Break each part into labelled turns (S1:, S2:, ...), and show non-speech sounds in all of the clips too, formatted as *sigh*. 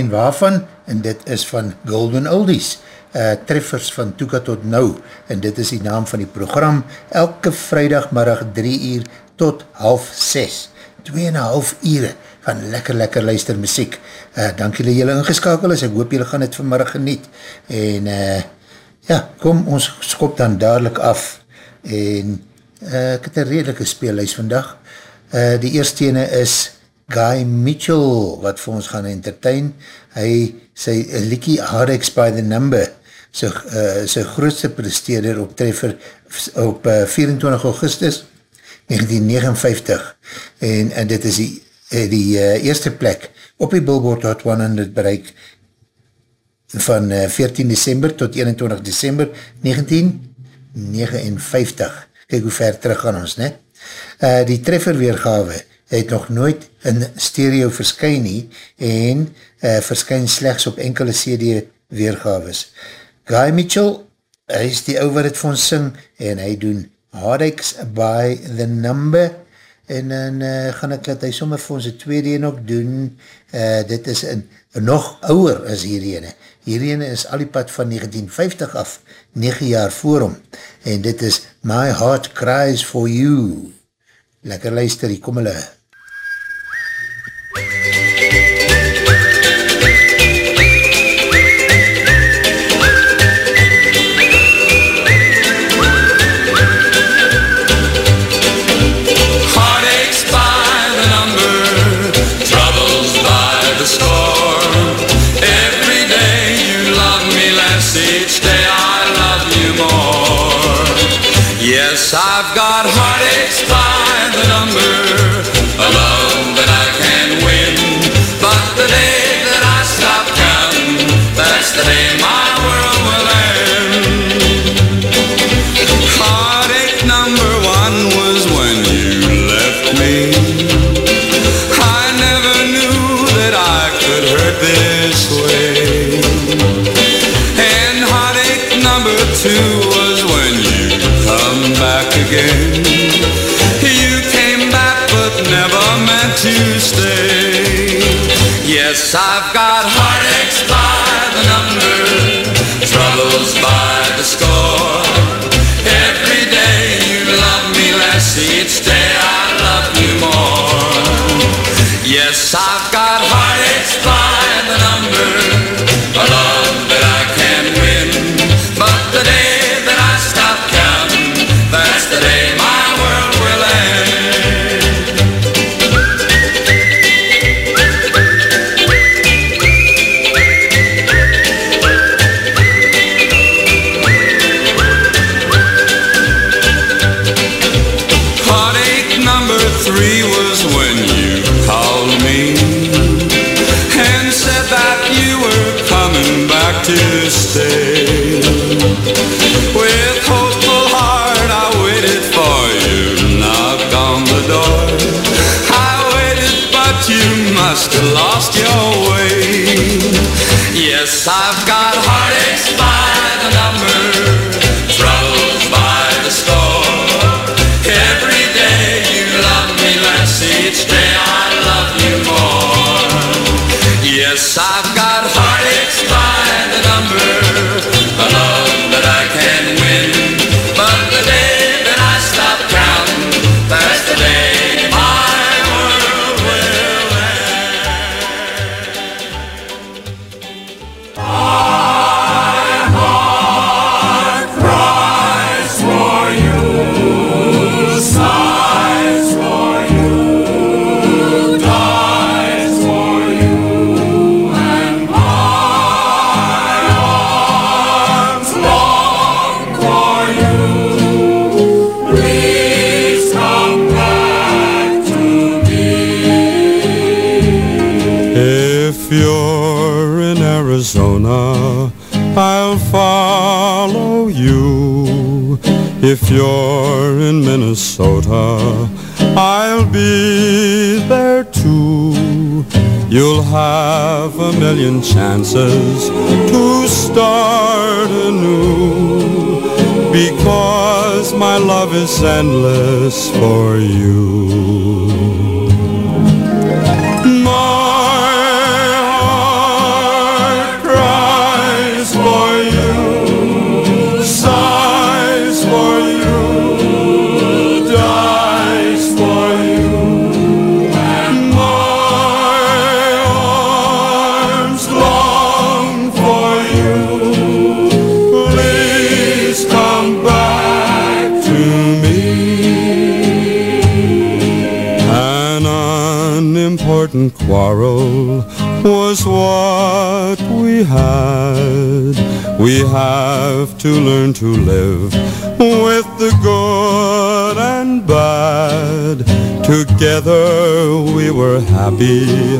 S1: En waarvan? En dit is van Golden Oldies, uh, treffers van Toeka tot Nou en dit is die naam van die program, elke vrijdagmiddag 3 uur tot half 6, 2,5 uur van lekker lekker luister muziek. Uh, dank julle julle ingeskakel is, ek hoop julle gaan het vanmiddag geniet en uh, ja, kom ons skop dan dadelijk af en uh, ek het een redelike speelhuis vandag. Uh, die eerste ene is Guy Mitchell, wat vir ons gaan entertain. Hy, sy Likie Hardex by the Number, sy, uh, sy grootste presteerder op treffer op uh, 24 augustus 1959 en, en dit is die, die uh, eerste plek op die Billboard Hot 100 bereik van uh, 14 december tot 21 december 1959. Kijk hoe ver terug gaan ons, ne? Uh, die trefferweergave het nog nooit in stereo verskyn nie en uh, verskyn slechts op enkele CD weergaves. Guy Mitchell, hy is die ou wat het vir ons sing en hy doen Hardex by the Number en dan uh, gaan ek dat hy sommer vir ons die tweede een ook doen. Uh, dit is een, een nog ouwer as hierheen. Hierheen is al die pad van 1950 af, 9 jaar voor hom. En dit is My Heart Cries For You. Lekker luister, hier kom hulle.
S2: Bye. *laughs* I've got must have
S3: If you're in Minnesota, I'll be there too. You'll have a million chances to start anew because my love is endless for you. We have to learn to live with the good and bad. Together we were happy,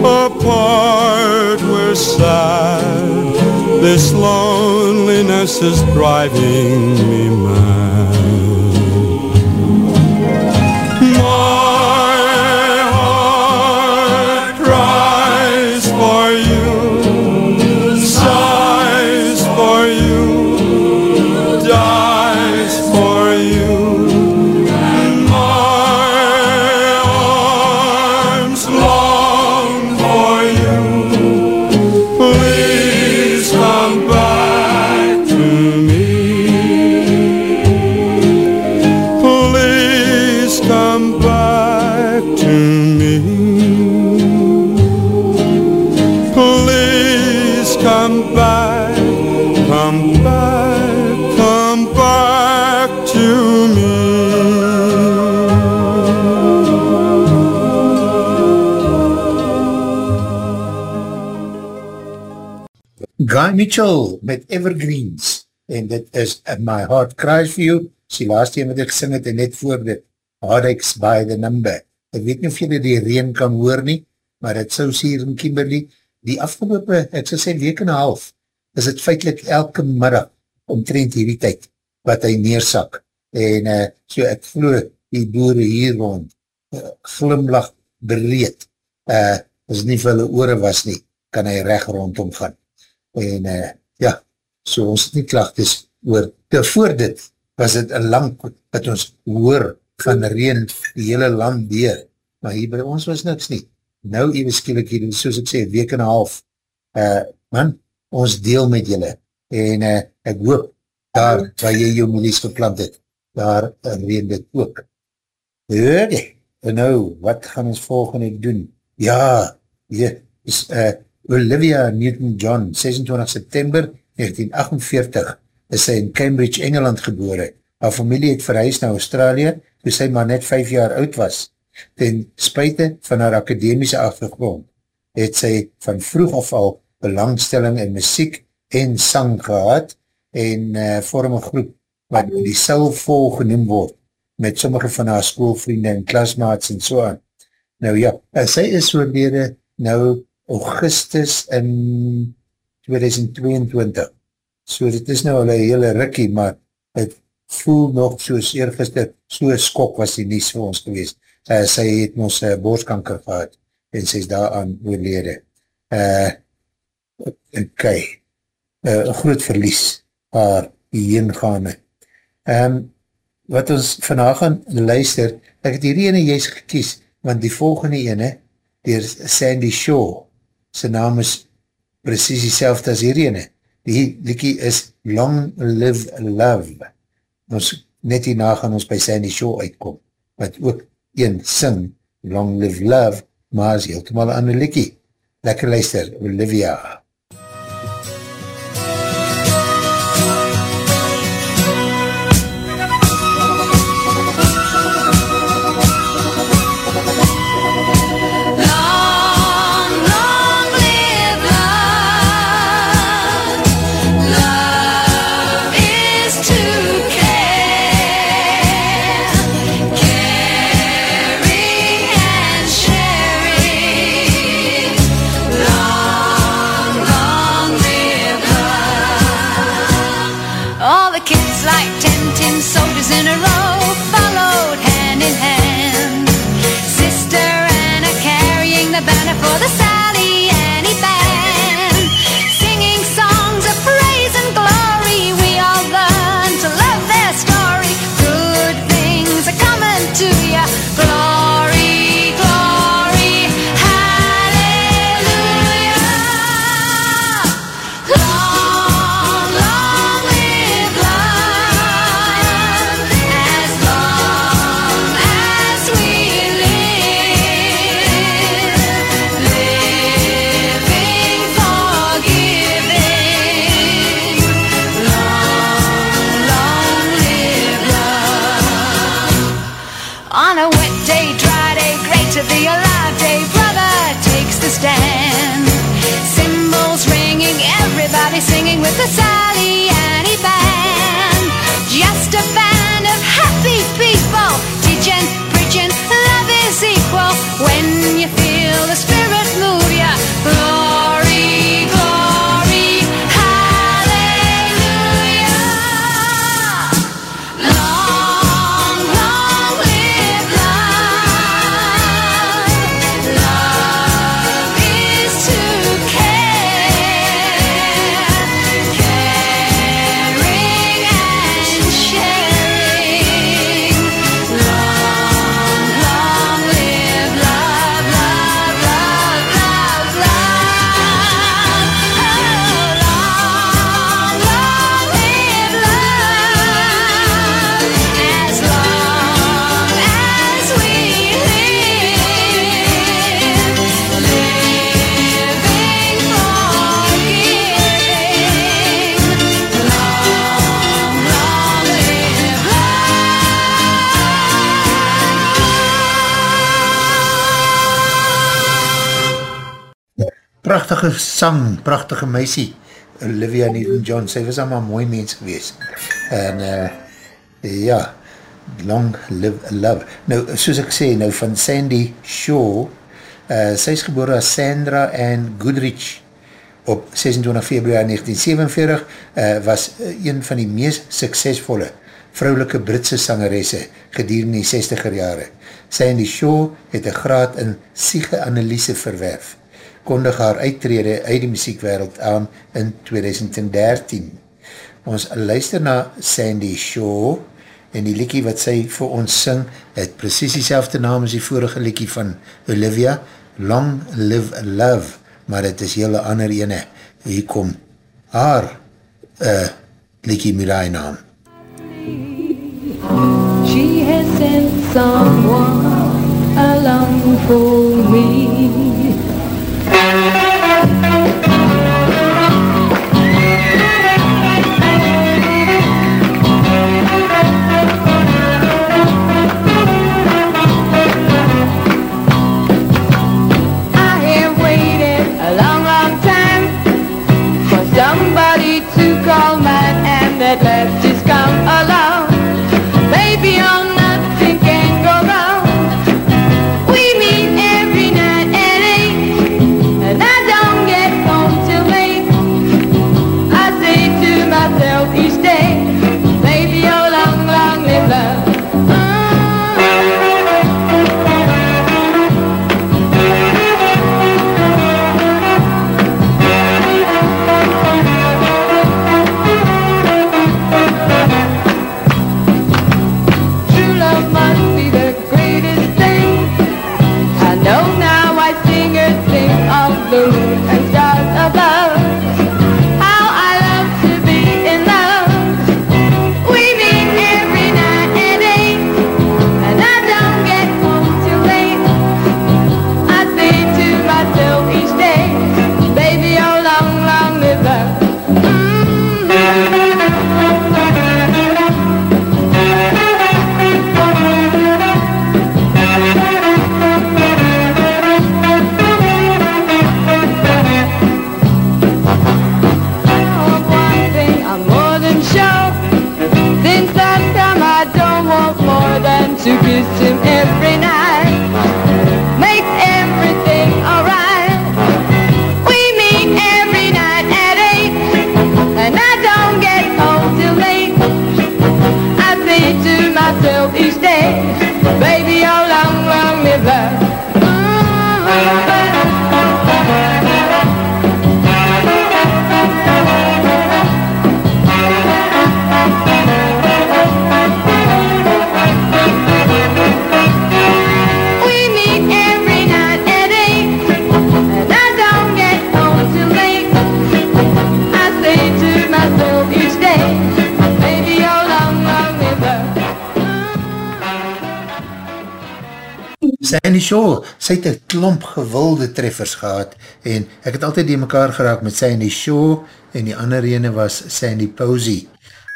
S3: apart we're sad. This loneliness is driving me mad.
S1: Mitchell met Evergreens. En dit is My Heart Cries For You. Is die laatste een wat ek gesing het en net voor dit Heartaches by the Number. Ek weet nie of jy die reen kan hoor nie maar het so sê hier in Kimberley die afgelopen, ek sal sê week en een half is het feitlik elke middag omtrent hierdie tyd wat hy neersak en uh, so ek vloe die boere hier rond uh, glimlach breed uh, as nie vir hulle oore was nie kan hy recht rondom gaan en uh, ja, so ons het nie klachtes oor, voor dit was het een lang, dat ons hoor van reen die hele land weer, maar hier by ons was niks nie, nou even skielik hier, soos ek sê, week en half uh, man, ons deel met julle, en uh, ek hoop daar, waar jy jou milies geplant het, daar reen dit ook. Oké, en nou, wat gaan ons volgende doen, ja, hier is, uh, Olivia Newton-John, 26 September 1948, is sy in Cambridge, Engeland gebore. Haar familie het verhuis na Australië, toe sy maar net 5 jaar oud was. Ten spuite van haar akademische achtergrond, het sy van vroeg af al belangstelling in muziek en sang gehad en uh, vorm een groep wat die Silvol genoem word met sommige van haar schoolvriende en klasmaats en so aan. Nou ja, sy is oorlede nou augustus in 2022. So dit is nou al een hele rikkie, maar het voel nog soos eergister, so skok was die nies vir ons gewees. Uh, sy het ons uh, borstkanker gehad en sy is daaraan oorlede. Uh, ok, uh, groot verlies haar hiergaande. Um, wat ons vandag gaan luister, ek het hierdie ene juist gekies, want die volgende ene, dier Sandy Shaw, sy naam is precies die selfde as hierdie ene. Die liekie is Long Live Love. Ons, net hierna gaan ons by Sandy Show uitkom, wat ook een sing, Long Live Love, maar is heeltemaal aan die liekie. Lekker luister, Olivia. Olivia. Prachtige sang, prachtige meisie, Olivia Newton-John, sy was allemaal mooi mens gewees. En uh, ja, long live love. Nou, soos ek sê, nou van Sandy Shaw, uh, sy is geboren as Sandra Ann Goodrich op 26 februari 1947, uh, was uh, een van die meest suksesvolle vrouwelike Britse sangeresse gedurende die 60er jare. Sandy Shaw het een graad in psyche-analyse verwerf kondig haar uittrede uit die muziekwereld aan in 2013. Ons luister na Sandy Shaw en die liekie wat sy vir ons sing het precies die selfde naam as die vorige liekie van Olivia, Long Live Love, maar het is hele ander ene. Hier kom haar uh, liekie die naam.
S4: She has sent someone along for me. I
S1: Shaw, sy het een klomp gewilde treffers gehad en ek het altyd die mekaar geraak met Sandy Shaw en die ander ene was Sandy Posey.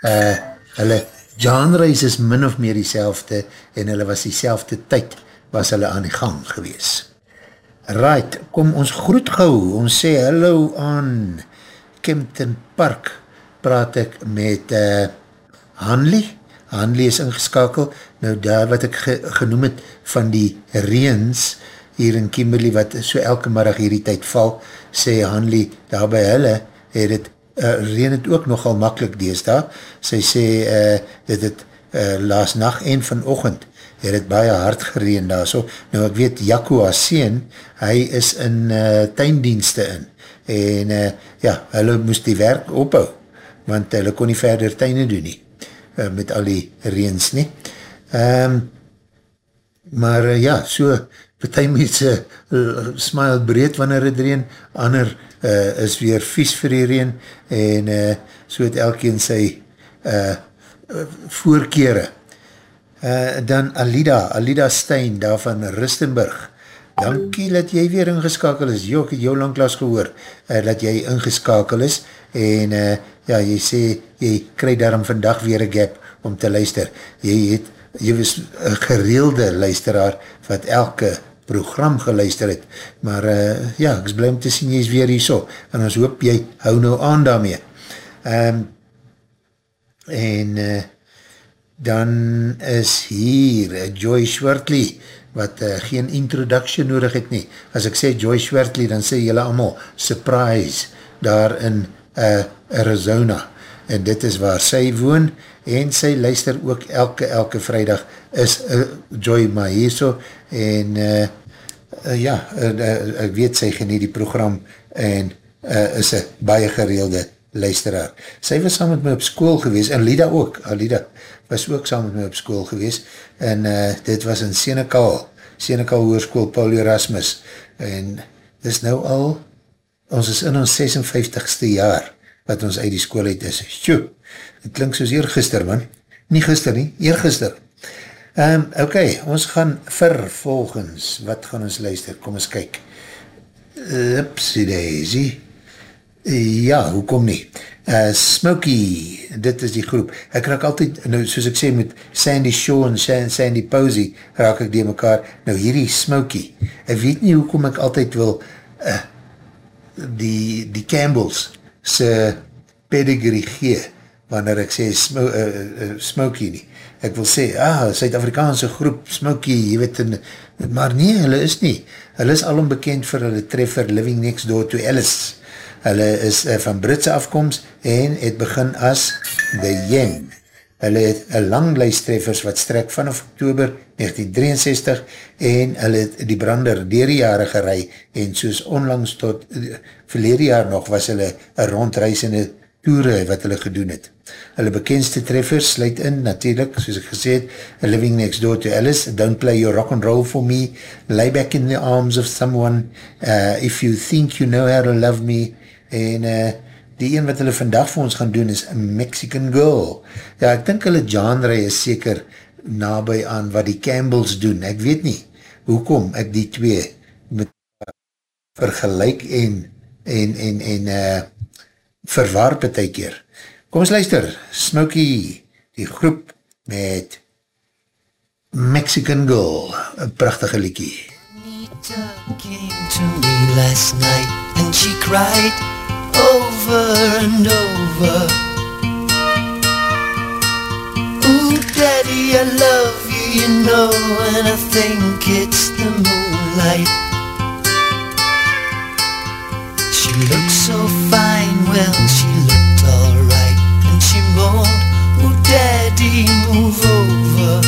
S1: Uh, hulle genres is min of meer die en hulle was die tyd was hulle aan die gang gewees. Right, kom ons groet gauw, ons sê hallo aan Kempton Park praat ek met uh, Hanley. Hanley is ingeskakel. Nou daar wat ek ge genoem het van die reens hier in Kimberley wat so elke middag hierdie tyd val, sê Hanley daar by hulle het het uh, reen het ook nogal makkelijk dees daar. Sy sê uh, dit het uh, laas nacht en vanochtend het het baie hard gereen daar so. Nou ek weet Jaco Aseen, hy is in uh, tuindienste in en uh, ja, hulle moest die werk ophou, want hulle kon nie verder tuine doen nie, uh, met al die reens nie. Um, maar uh, ja, so, partij mense uh, smile breed wanneer het reen, ander uh, is weer vies vir die reen, en uh, so het elkeen sy uh, voorkere. Uh, dan Alida, Alida Stein, daar van Ristenburg, dankie dat jy weer ingeskakel is, jo, ek het jou langklaas gehoor, uh, dat jy ingeskakel is, en uh, ja, jy sê, jy krij daarom vandag weer een gap om te luister, jy het, jy was een gereelde luisteraar, wat elke program geluister het, maar uh, ja, ek is blij om te sien, jy is weer hier so, en ons hoop jy hou nou aan daarmee. Um, en uh, dan is hier uh, Joy Schwertley, wat uh, geen introduction nodig het nie. As ek sê Joy Schwertley, dan sê jylle allemaal surprise daar in uh, Arizona. En dit is waar sy woon, en sy luister ook elke, elke vrijdag is uh, Joy Maheso, en uh, uh, ja, uh, uh, ek weet sy genie die program, en uh, is een baie gereelde luisteraar. Sy was saam met my op school gewees, en Lida ook, Alida was ook saam met my op school gewees, en uh, dit was in Senekal, Senekal Hoorskool Paul Erasmus, en dit is nou al, ons is in ons 56ste jaar, wat ons uit die school uit is. Tjoe, het klink soos eergister man, nie gister nie, eergister. Um, ok, ons gaan vervolgens, wat gaan ons luister, kom ons kyk. Upsie daisy, Ja, hoekom nie? Uh, Smokey, dit is die groep. Ek raak altyd, nou soos ek sê met Sandy Shaw en Sandy Posey, raak ek die mekaar, nou hierdie Smokey, ek weet nie hoekom ek altyd wil uh, die, die Campbells se pedigree gee, wanneer ek sê sm uh, uh, Smokey nie. Ek wil sê, ah, Suid-Afrikaanse groep Smokey, jy weet, en, maar nee, hulle is nie. Hulle is alom bekend vir hulle treffer Living Next Door to Alice Hulle is uh, van Britse afkomst en het begin as The Yen. Hulle het een lang lijsttreffers wat strek vanaf oktober 1963 en hulle het die brander dier die jare gerei en soos onlangs tot uh, verlede jaar nog was hulle een rondreisende toere wat hulle gedoen het. Hulle bekendste treffers sluit in natuurlijk, soos ek gesê het, Living Next Door to Alice, Don't Play Your Rock and Roll For Me, Lay Back in the Arms of Someone, uh, If You Think You Know How to Love Me, en uh, die een wat hulle vandag vir ons gaan doen is Mexican Girl. Ja, ek dink hulle genre is seker nabij aan wat die Campbells doen. Ek weet nie, hoekom ek die twee met vergelijk en en, en, en uh, verwaar betek keer. Kom ons luister, Smokey, die groep met Mexican Girl, een prachtige liekie. Anita came to me last night and she cried over and over. Ooh, Daddy, I love you, you know, and I think it's the moonlight. She looks so fine, well, she looked alright, and she moaned, Ooh, Daddy, move over.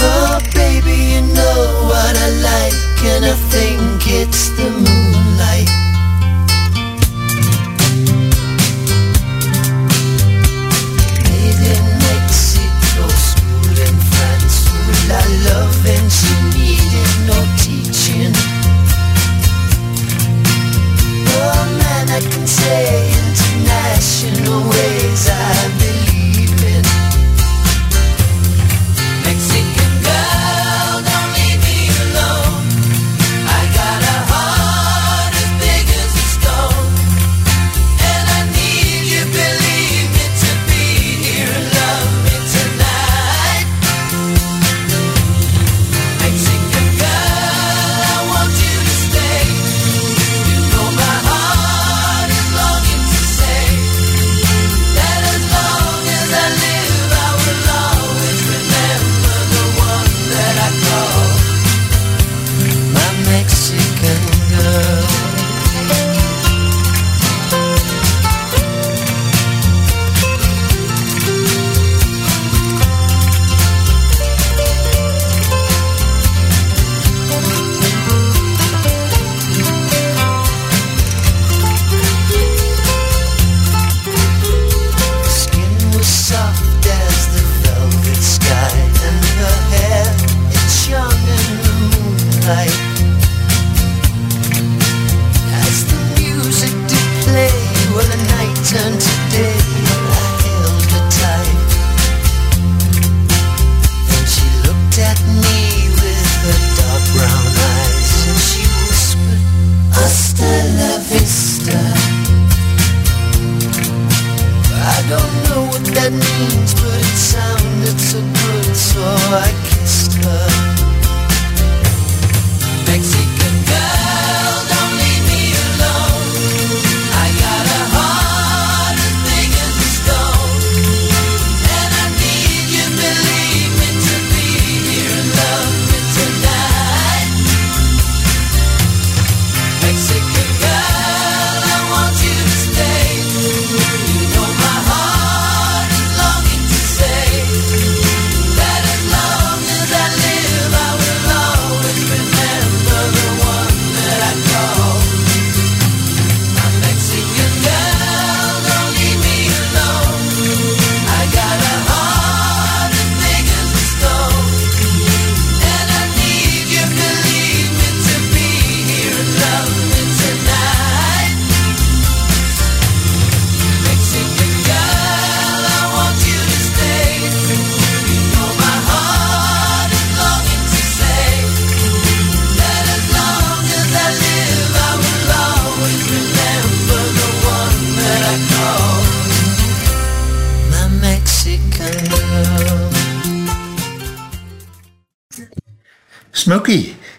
S1: Oh, baby, you know what I like, and I think it's the moonlight. our
S5: love and she needed no teaching. Oh, man, I can say international ways I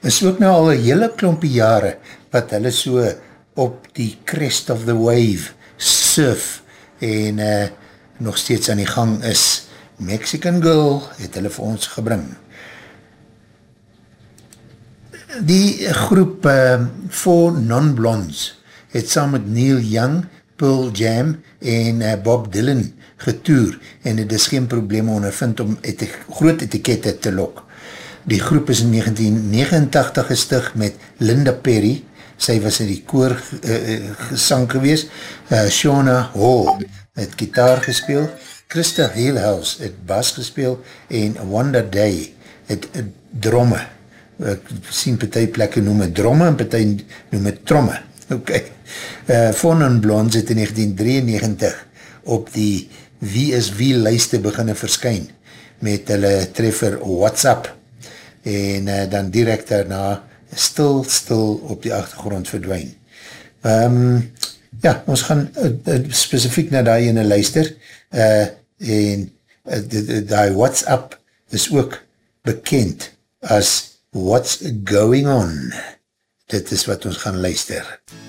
S1: Is ook nou al een hele klompie jare wat hulle so op die crest of the wave surf en uh, nog steeds aan die gang is. Mexican Girl het hulle vir ons gebring. Die groep uh, Four Non-Blondes het saam met Neil Young, Pearl Jam en uh, Bob Dylan getoer en het is geen probleem ondervind om eti groot etikette te lok. Die groep is in 1989 gestig met Linda Perry, sy was in die koor uh, gesang gewees, uh, Shona Hall het gitaar gespeel, Christa Heelhaus het bas gespeel. En Wanda Day het dromme, ek sien partij plekke noem het dromme en partij noem het tromme, *laughs* ok. Uh, Von en Blons het in 1993 op die Wie is Wie lijste beginne verskyn met hulle treffer WhatsApp en uh, dan direct daarna stil, stil op die achtergrond verdwijn. Um, ja, ons gaan uh, uh, specifiek na die ene luister uh, en uh, die, die WhatsApp is ook bekend as What's Going On. Dit is wat ons gaan luister. MUZIEK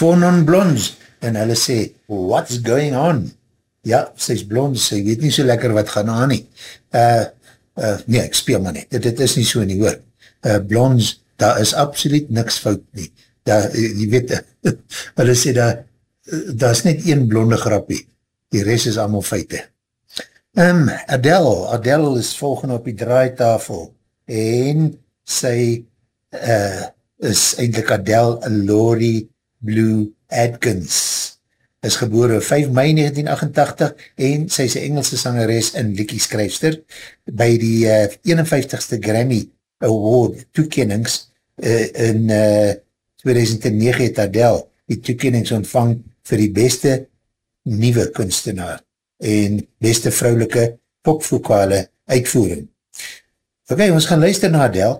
S6: Four Non-Blondes, en hulle sê, what's going on? Ja, sy is blond, sy weet nie so lekker wat gaan aan nie. Uh, uh, nee, ek speel maar nie, dit, dit is nie so nie hoor. Uh, blondes, daar is absoluut niks fout nie. Daar, jy weet, *laughs* hulle sê daar, daar is net een blonde grappie, die rest is allemaal feite. Um, Adele, Adele is volgende op die draaitafel en sy uh, is eindelijk Adele Laurie Blue Adkins is gebore 5 mei 1988 en sy is Engelse sangeres en liekie skryfster. By die uh, 51ste Grammy Award toekennings uh, in uh, 2009 het Adele die toekennings ontvang vir die beste nieuwe kunstenaar en beste vrouwelike popvokale uitvoering. Ok, ons gaan luister na Adele.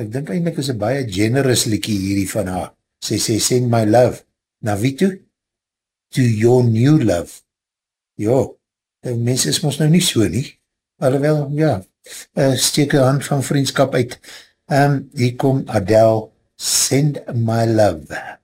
S6: Ek dink eindelijk is een baie generous liekie hierdie van haar. Sy sê, send my love. Na wie toe? to your new love. Ja, mens is ons nou nie so nie. Alhoewel, ja, uh, steek een hand van vriendskap uit. Um, hier kom Adele, Send My Love.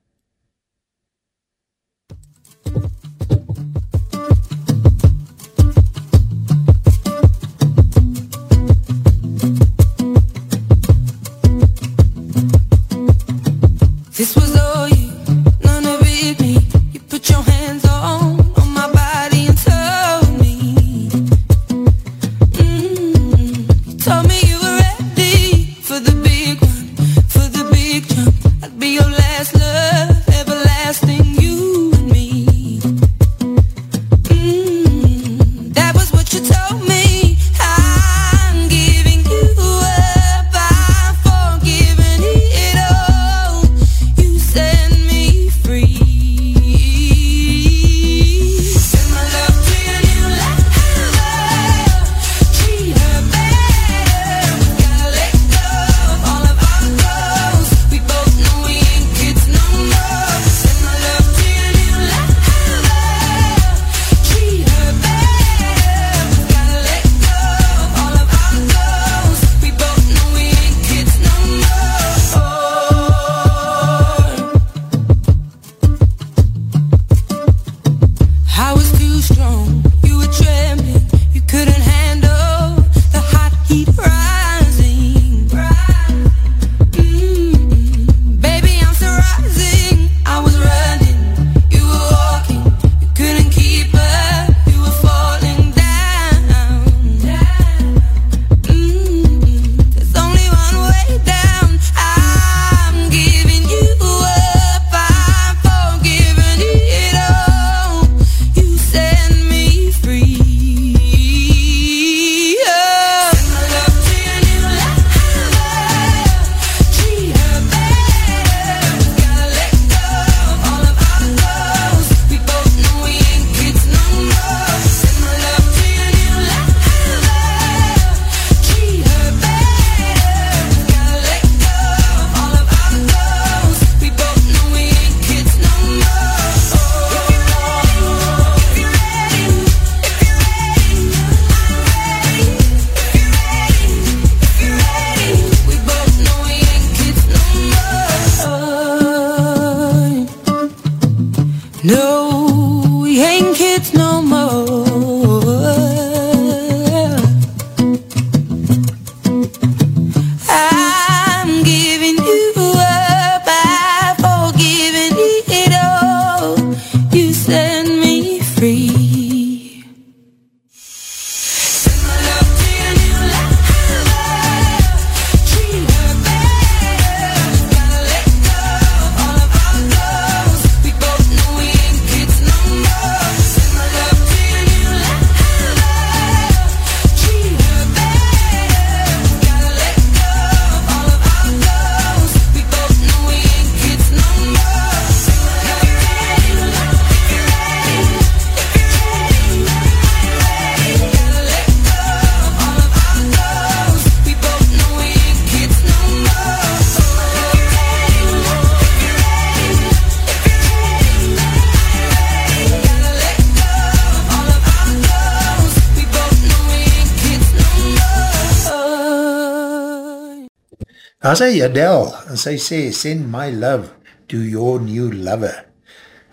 S1: Daar hy Adele, en sy sê, send my love to your new lover.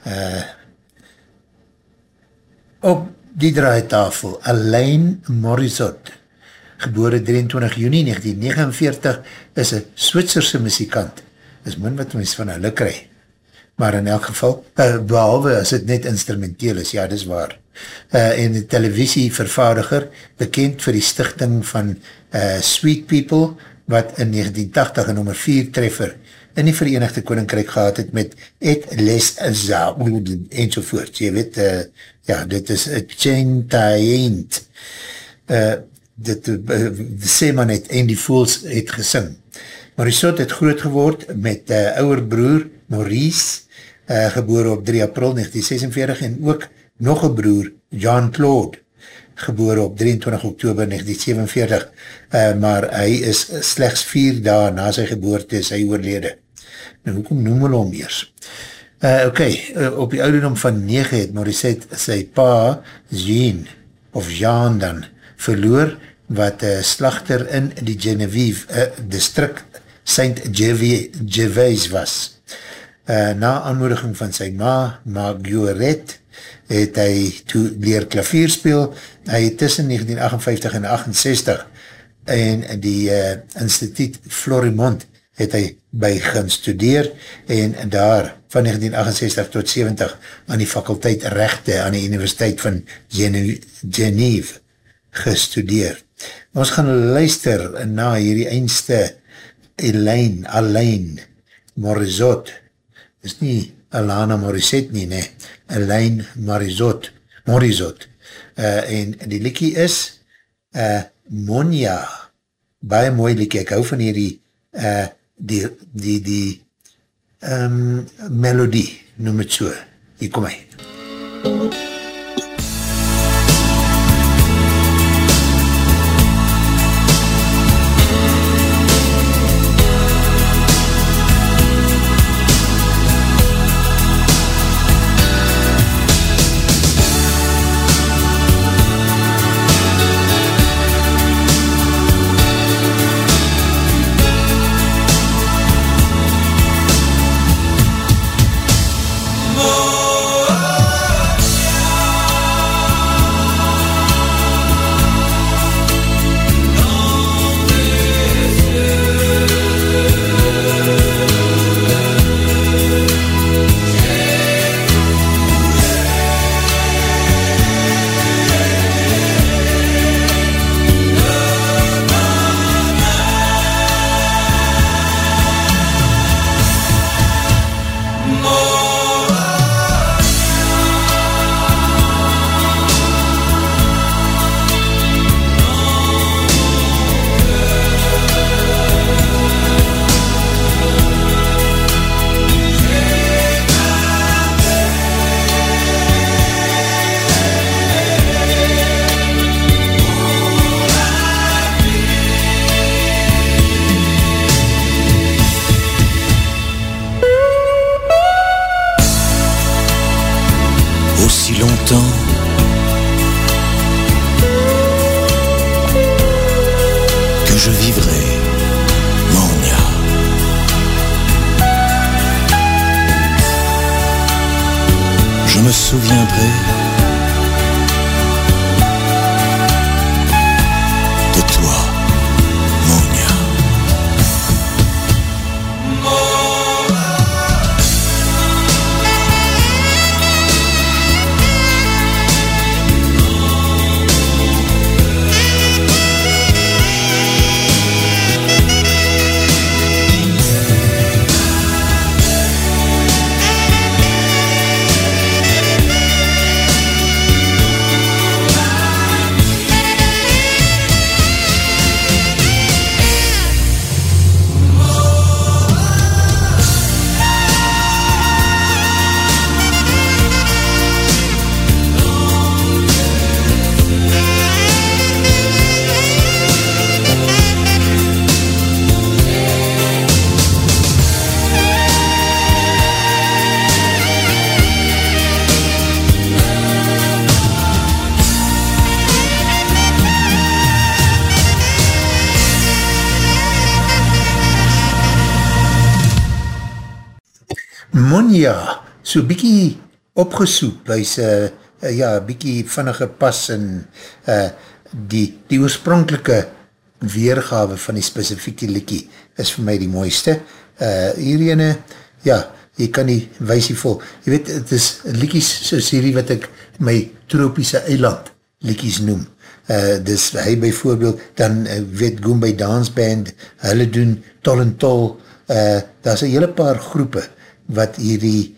S1: Uh, op die draaitafel, Alain Morissot, gebore 23 juni 1949, is een Switserse muzikant. Is min wat mens van hulle kry. Maar in elk geval, uh, behalwe as het net instrumenteel is, ja, dis waar. Uh, en die televisievervaardiger, bekend vir die stichting van uh, Sweet People, wat in 1980 een nummer 4 treffer in die Verenigde Koninkrijk gehad het met Et Les Za enzovoort. Jy weet, uh, ja, dit is a Chentaient. Uh, dit uh, sê maar net, en die Fools het gesing. Marisot het groot geword met uh, ouwer broer Maurice, uh, geboor op 3 april 1946 en ook nog een broer, John Geboor op 23 oktober 1947, uh, maar hy is slechts vier dae na sy geboorte is hy oorlede. Nou, hoekom noem hulle hom eers? Uh, ok, uh, op die ouderdom van 9 het Morissette sy pa, Jean, of Jean dan, verloor, wat uh, slachter in die Genevieve uh, district St. Gervais was. Uh, na aanmoediging van sy ma, Marguerite, het hy toe leer klavier speel, hy het tussen 1958 en 68 en die uh, instituut Florimond het hy by gaan studeer en daar van 1968 tot 70 aan die fakulteit rechte aan die universiteit van Gene Geneve gestudeer. Ons gaan luister na hierdie eindste Elaine, Alain Morizot, is nie Alana Morissette nie, ne, Elaine Morizot, Morizot, uh, en die liekie is uh, Monja, baie mooi liekie, ek hou van hierdie uh, die, die, die um, melodie, noem het so, hier kom hy. MUZIEK so bykie opgesoep by sy, uh, ja, bykie vinnige pas en uh, die, die oorspronkelike weergawe van die specifieke liekie is vir my die mooiste. Uh, hierene, ja, jy kan die weisie vol. Jy weet, het is liekies soos hierdie wat ek my tropiese eiland liekies noem. Uh, dis hy bijvoorbeeld, dan uh, weet Goombay Dance Band, hulle doen Tol en Tol, uh, daar is een hele paar groepe wat hierdie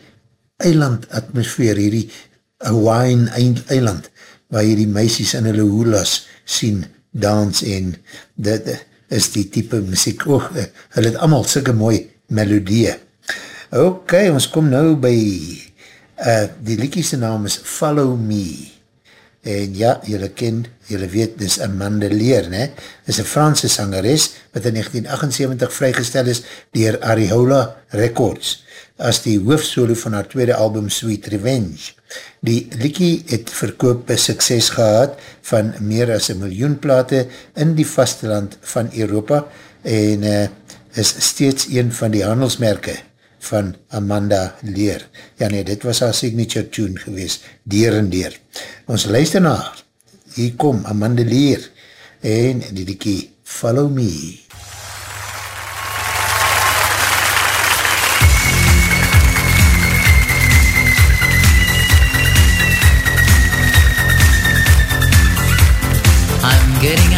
S1: eiland atmosfeer, hierdie Hawaiian eiland, waar hierdie meisies in hulle hoolas sien dans en dit is die type muziek, oog, uh, hulle het allemaal sikke mooi melodie. Ok, ons kom nou by, uh, die liekiese naam is Follow Me en ja, jylle ken, jylle weet, dis Amanda Leer, ne? is een Franse sangeres, wat in 1978 vrygestel is, dier Ariola Records, as die hoofdsolo van haar tweede album Sweet Revenge. Die liekie het verkoop sukses gehad van meer as een miljoen plate in die vasteland van Europa en uh, is steeds een van die handelsmerke van Amanda Leer. Ja nee, dit was haar signature tune gewees, Deer en Deer. Ons luister na. Hier kom Amanda Leer en die diekie Follow Me.
S7: Getting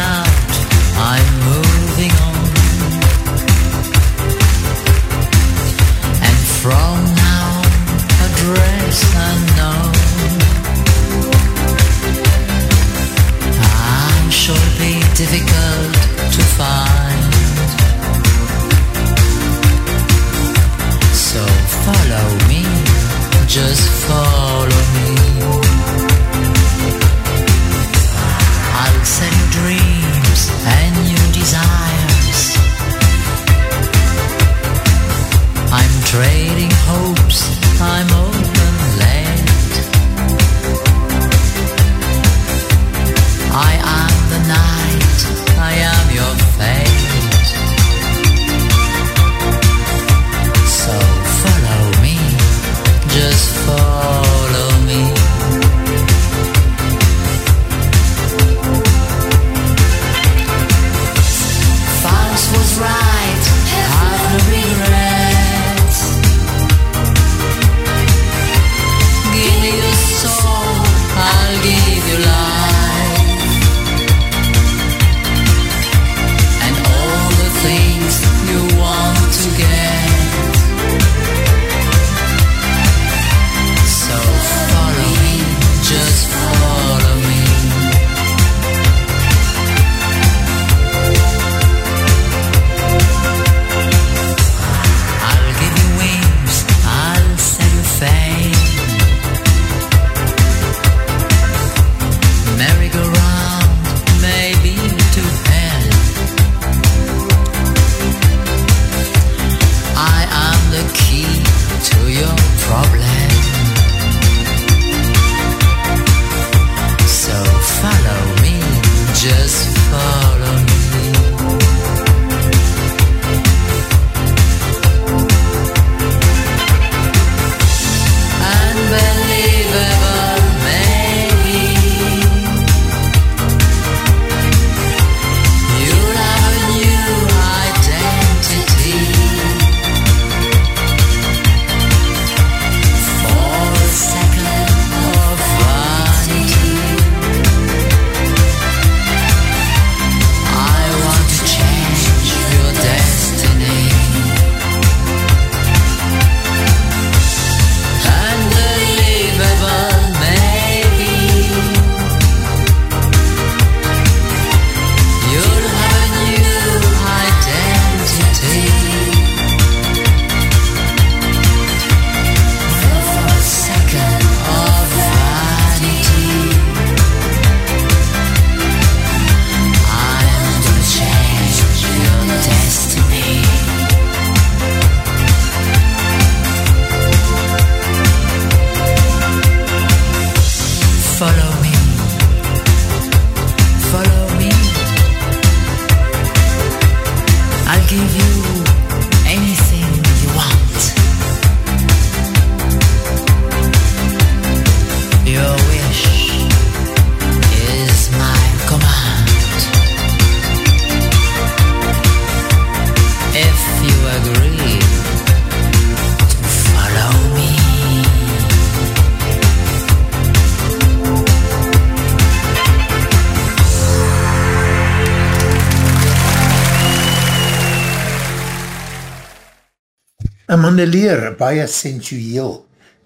S1: Amanda Leer, baie sensueel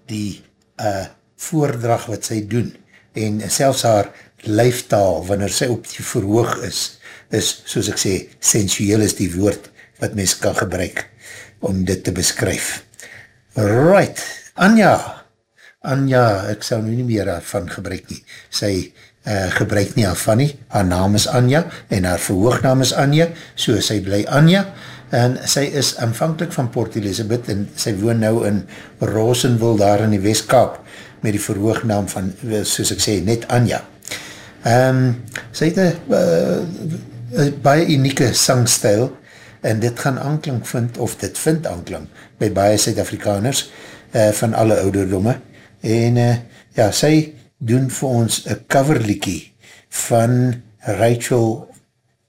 S1: die uh, voordrag wat sy doen. En selfs haar lijftaal, wanneer sy op die verhoog is, is, soos ek sê, sensueel is die woord wat mens kan gebruik om dit te beskryf. Right, Anja, Anja, ek sal nu nie meer van gebruik nie, sy uh, gebruik nie van nie, haar naam is Anja en haar verhoognaam is Anja, so sy bly Anja, en sy is aanvankelijk van Port Elizabeth en sy woon nou in Rosenville daar in die Westkaap met die verhoognaam van, soos ek sê, net Anja. Um, sy het een uh, baie unieke sangstijl en dit gaan aanklank vind, of dit vind aanklank by baie Suid-Afrikaners uh, van alle ouderdomme en uh, ja, sy doen vir ons een coverliekie van Rachel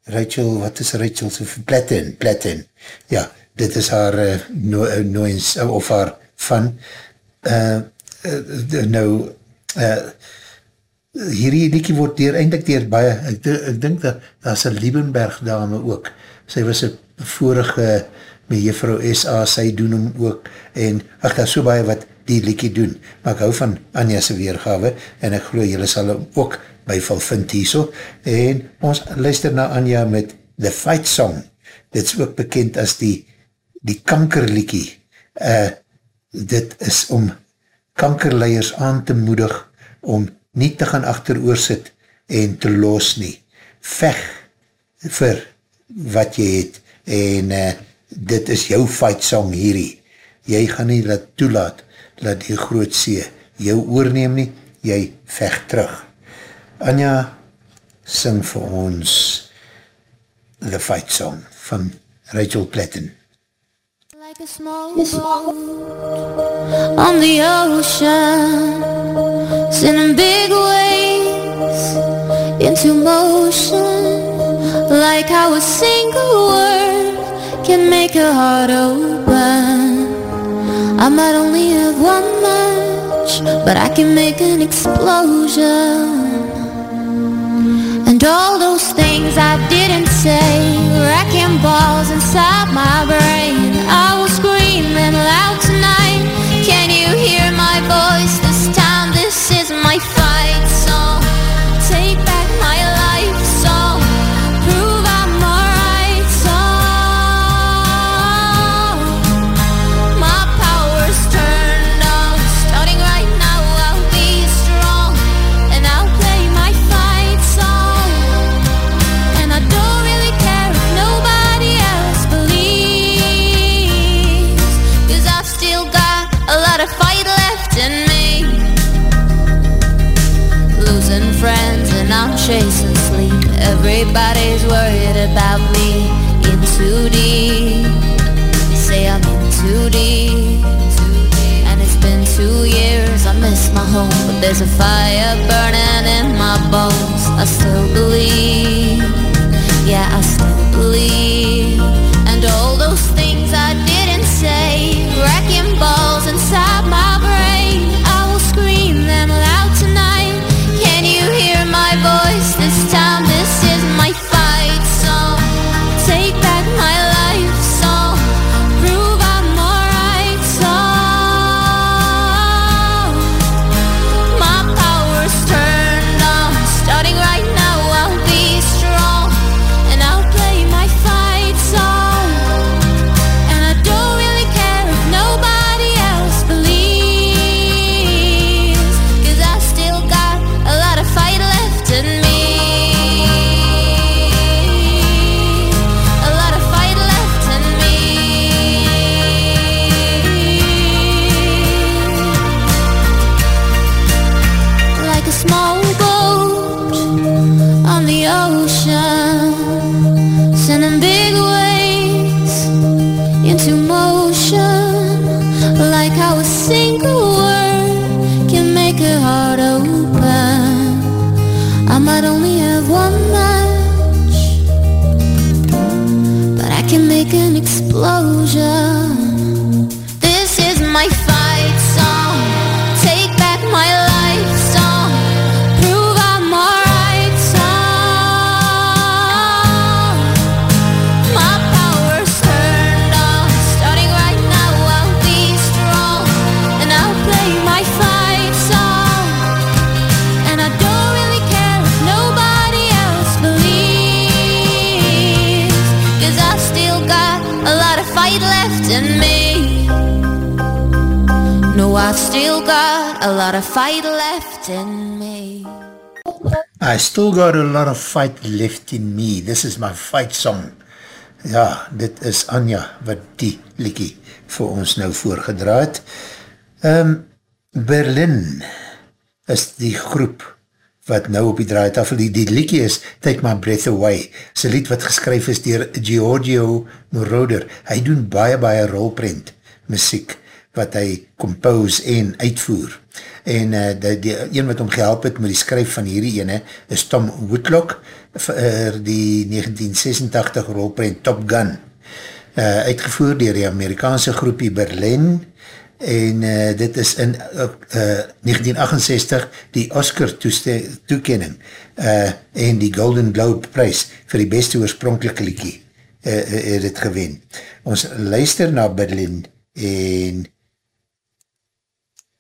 S1: Rachel, wat is Rachel? Platin, Platin. Ja, dit is haar uh, no, uh, nooiens, uh, of haar van uh, uh, nou uh, hierdie liekie word dier, eindelijk dier baie, ek, ek dink dat daar is een Liebenberg dame ook, sy was een vorige met juffrou S.A. sy doen hom ook, en ach, daar is so baie wat die liekie doen, maar ek hou van Anja's weergave, en ek geloof, jylle sal hom ook byval vind hierso, en ons luister na Anja met The Fight Song, dit is ook bekend as die, die kankerliekie, uh, dit is om kankerleiers aan te moedig, om nie te gaan achter sit en te los nie, vech vir wat jy het, en uh, dit is jou fight song hierdie, jy gaan nie laat toelaat, laat die groot see jou oorneem nie, jy vecht terug. Anja sing vir ons The Fight Song van Rachel Platten.
S8: Like a small boat on the ocean, sending big waves into motion, like how a single word can make a heart open. I might only have one match, but I can make an explosion. All those things I didn't say Wrecking balls inside my brain. I will scream them loud there's a fire burning in my bones. I still believe. Yeah, I still believe lot of fight left in me.
S9: I still got a lot of fight left in me.
S1: This is my fight song. Ja, dit is Anja wat die liekie vir ons nou voorgedraad. Um, Berlin is die groep wat nou op die draaitafel, die, die liekie is Take My Breath Away, sy lied wat geskryf is dier Giorgio Moroder. Hy doen baie, baie rolprint muziek wat hy compose en uitvoer. En uh, die, die een wat hom gehelp het met die skryf van hierdie ene is Tom Woodlock vir die 1986 rolprint Top Gun. Uh, uitgevoer dier die Amerikaanse groepie Berlin en uh, dit is in uh, uh, 1968 die Oscar toekenning uh, en die Golden Globe prijs vir die beste oorspronkelike liekie uh, het het gewen. Ons luister na Berlin en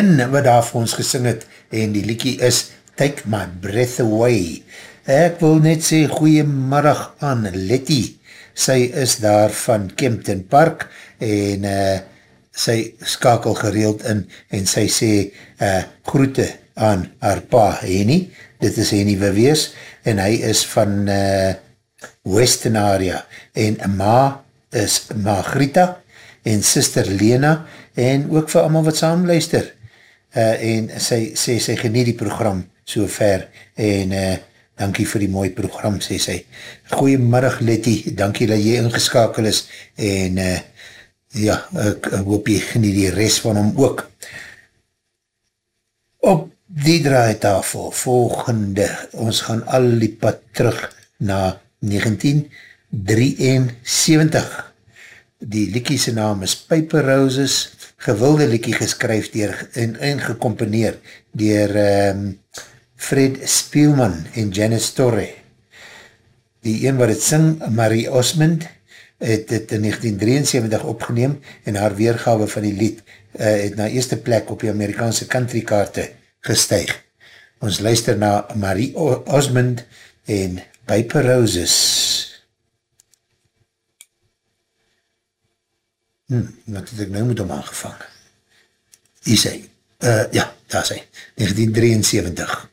S1: Berlin wat daar vir ons gesing het en die liekie is Take My Breath Away. Ek wil net sê goeiemiddag aan Letty. Sy is daar van Kempton Park en uh, sy skakel gereeld in en sy sê uh, groete aan haar pa Henny. Dit is Henny Wewees en hy is van uh, Western area en ma is Margrita en sister Lena en ook vir allemaal wat saam luister uh, en sy sê sy, sy geniet die program so ver en uh, dankie vir die mooie program sê sy. Goeiemiddag Letty, dankie dat jy ingeskakel is en uh, ja, ek, ek hoop jy geniet die rest van hom ook. Op die draaitafel volgende, ons gaan al die pad terug na 1973 die liekie sy naam is Piper Roses, gewilde liekie geskryf dier, en, en gecomponeer dier um, Fred Spielman en Janice Torre. Die een wat het sing, Marie Osmond, het het in 1973 opgeneem en haar weergawe van die lied uh, het na eerste plek op die Amerikaanse countrykaarte gestuig. Ons luister na Marie Osmond en Piper Roses. Hm, wat het ek nou moet om aangevang? Hier sê, uh, ja, daar sê, 1973.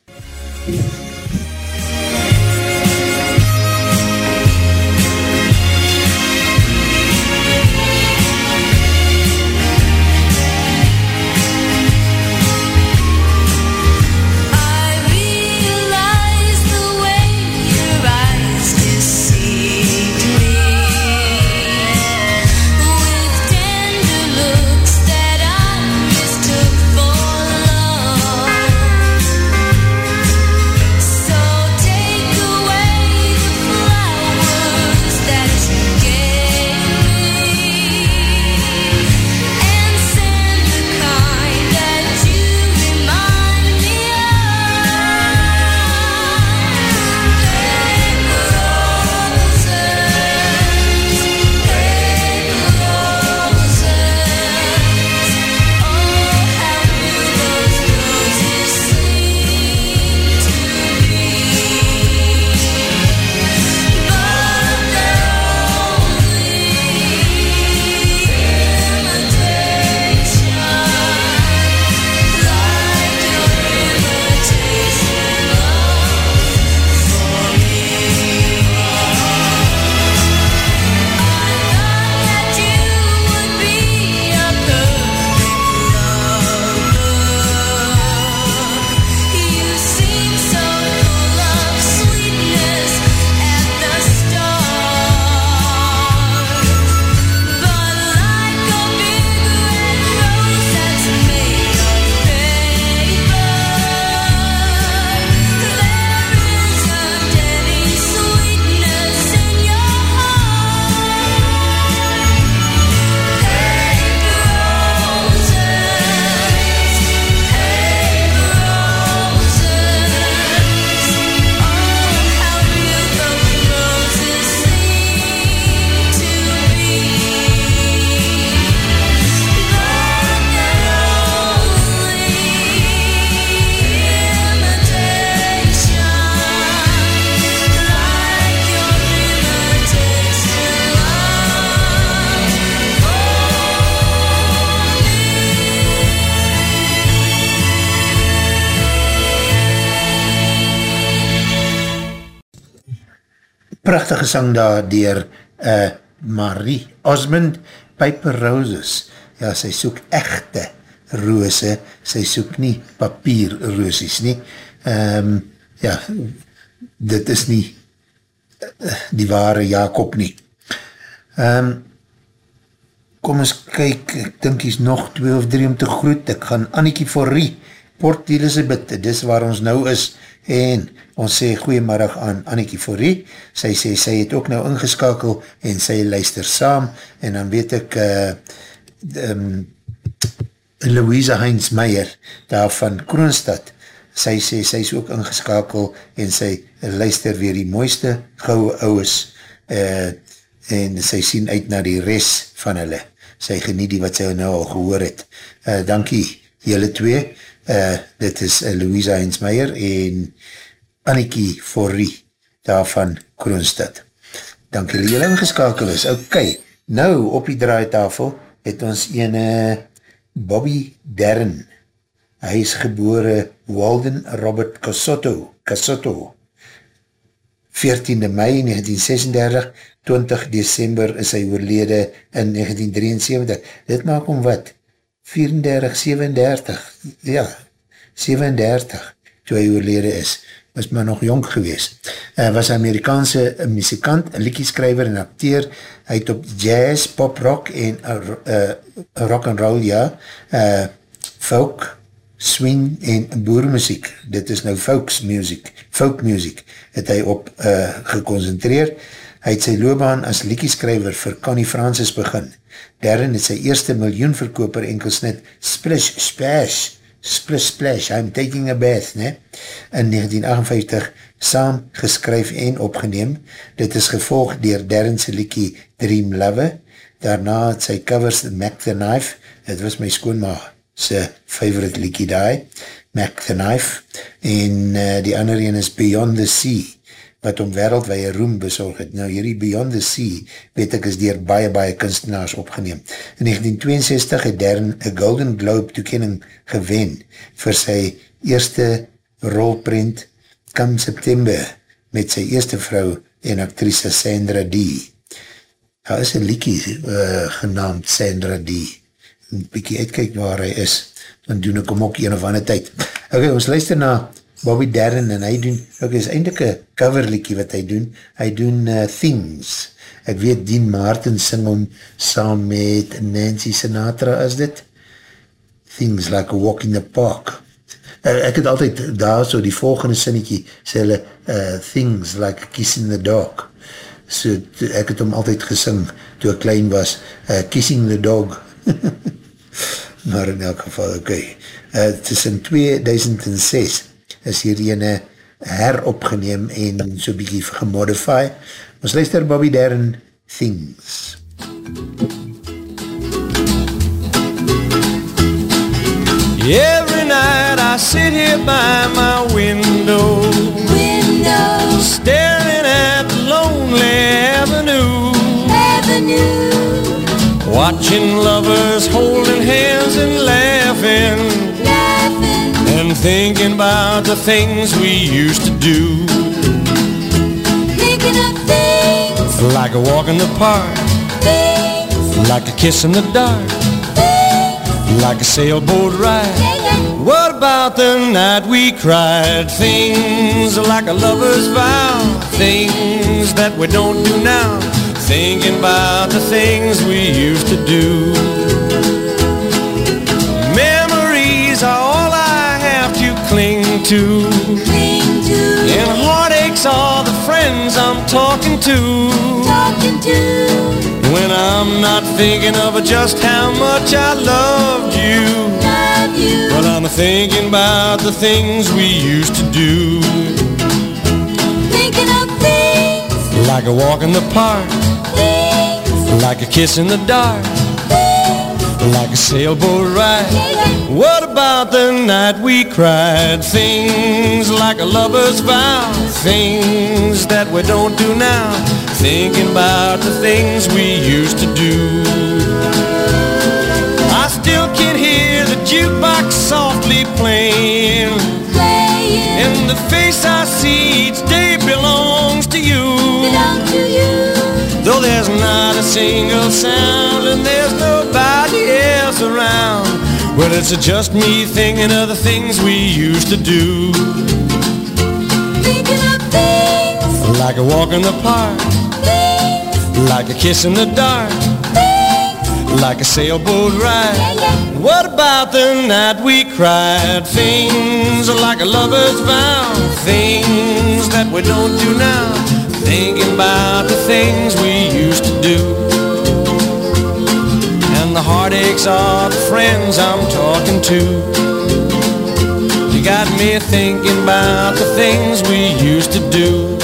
S1: Prachtige sang daar dier uh, Marie Osmond, Piper Roses. Ja, sy soek echte roose, sy soek nie papier roosies nie. Um, ja, dit is nie uh, die ware Jacob nie. Um, kom ons kyk, ek dink is nog 2 of 3 om te groet, ek gaan Annikie Forrie, Port Elizabeth, dis waar ons nou is, en ons sê goeiemiddag aan Annikie Forrie, sy sê, sy het ook nou ingeskakel, en sy luister saam, en dan weet ek, uh, um, Louisa Heinz Meijer, daar van Kroonstad, sy sê, sy is ook ingeskakel, en sy luister weer die mooiste gouwe ouwes, uh, en sy sien uit na die res van hulle, sy geniet die wat sy nou al gehoor het, uh, dankie julle twee, uh, dit is uh, Louisa Hensmeier en Annikie Forrie, daar van Kroonstad. Dank julle julle ingeskakel is. Ok, nou op die draaitafel het ons ene Bobby Darren. Hy is gebore Walden Robert Casotto, Casotto, 14 mei 1936, 20 december is hy oorlede in 1973. Dit maak om wat? 34, 37, ja, 37, toe hy oorlede is. Was maar nog jong gewees. Hy was Amerikaanse muzikant, liedjeskrijver en acteur. Hy het op jazz, pop rock en uh, uh, rock and roll, ja, uh, folk, swing en boermuziek, dit is nou folks music, folk music, het hy op uh, geconcentreer. Hy het sy loopbaan as liekieskrijver vir Connie Francis begin. Daarin het sy eerste miljoenverkoper enkelsnit Splish Splash, Splish Splash, I'm taking a bath, ne? in 1958 saam geskryf en opgeneem. Dit is gevolg dier Darrense liekie Dream Love. Daarna het sy covers Mac the Knife, het was my skoonmaag, sy favorite liekie daai, Mac the Knife, en uh, die ander een is Beyond the Sea, wat om wereldwee roem bezorg het. Nou hierdie Beyond the Sea, weet ek, is dier baie, baie kunstenaars opgeneem. In 1962 het Darren een Golden Globe toekening gewen vir sy eerste rolprint Come September met sy eerste vrou en actrice Sandra Dee. Daar is een liekie uh, genaamd Sandra Dee een bykie uitkijk waar hy is, dan doen ek hom ook een of ander tyd. Ok, ons luister na Bobby Darren en hy doen, ok, is eindelijk een coverlikkie wat hy doen, hy doen uh, Things. Ek weet Dean Martin sing hom saam met Nancy Sinatra, is dit? Things like a walk in the park. Uh, ek het altyd daar so die volgende sinnetjie, sê hulle, uh, Things like a kiss in the dark. So, ek het hom altyd gesing, toe ek klein was, uh, Kissing the dog. *laughs* maar in elk geval. Okay. Uh, tussen 2006 is hier ene heropgeneem en so bykie gemodify. Ons luister Bobby Darren Things.
S3: Every night I sit here by my window,
S9: Window,
S3: staring at the lonely avenue,
S9: avenue,
S3: watching lovers holding hands and laughing, thinking about the things we used to do,
S9: thinking of things,
S3: like a walk in the park,
S9: things,
S3: like a kiss in the dark,
S9: things,
S3: like a sailboat ride.
S9: yeah, yeah.
S3: What about the night we cried? Things like a lover's vow, things that we don't do now. Thinking about the things we used to do. To. Cling to, And heartaches are the friends I'm talking to.
S9: talking to,
S3: When I'm not thinking of just how much I loved you.
S9: love you,
S3: But I'm thinking about the things we used to do.
S9: thinking of things,
S3: Like a walk in the park,
S9: things,
S3: like a kiss in the dark, like a sailboat ride. What about the night we cried? Things like a lover's vow, things that we don't do now. Thinking about the things we used to do. I still can hear the jukebox softly playing.
S9: playing,
S3: And the face I see each day belongs to you.
S9: belong to you,
S3: Though there's not a single sound and there's nobody around. Well, it's just me thinking of the things we used to do.
S9: thinking of things,
S3: Like a walk in the park,
S9: things,
S3: like a kiss in the dark,
S9: things,
S3: like a sailboat
S9: yeah,
S3: ride.
S9: yeah.
S3: What about the night we cried? Things like a lover's vow, things that we don't do now. Thinking about the things we used to do. Heartaches are the friends I'm talking to. You got me thinking about the things we used to do.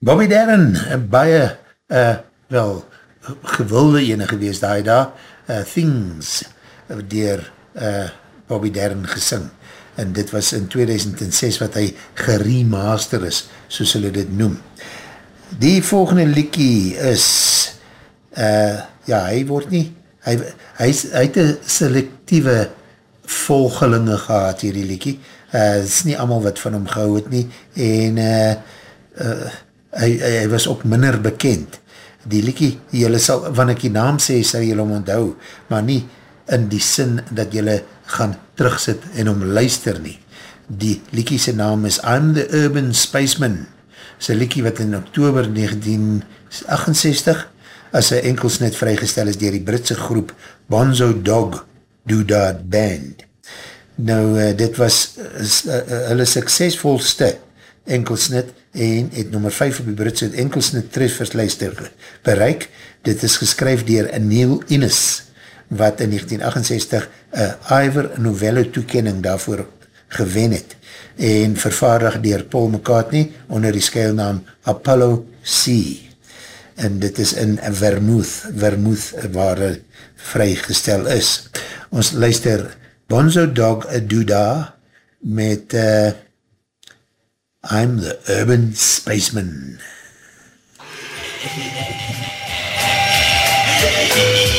S1: Bobby Darren, baie, uh, wel, gewilde ene gewees daai daar, uh, Things dier uh, Bobby Darren gesing en dit was in 2006 wat hy geremaster is, soos hulle dit noem. Die volgende liekie is uh, ja, hy word nie hy, hy, hy het een selectieve volgelinge gehad hierdie liekie, uh, het is nie allemaal wat van hom gehou het nie. En uh, uh, hy, hy was ook minder bekend. Die liekie, jylle sal, wanneer ek die naam sê, sal jylle om onthou, maar nie in die sin dat jylle gaan terugsit en om luister nie. Die liekie sy naam is I'm the Urban Spaceman, sy liekie wat in oktober 1968 as sy enkels net vrygestel is dier die Britse groep Bonzo Dog Doodad Band. Nou, uh, dit was uh, uh, hulle suksesvolste enkelsnit en het nummer 5 op die Britse enkelsnit trefversluister bereik. Dit is geskryf dier Neil Innes, wat in 1968 een Ivor Novello toekenning daarvoor gewen het en vervaardig dier Paul McCartney onder die skuilnaam Apollo C. En dit is in Vermouth, Vermouth waar hy vrygestel is. Ons luister Bonzo Dog Duda met uh, I'm the Urban Spaceman.
S2: I'm *laughs*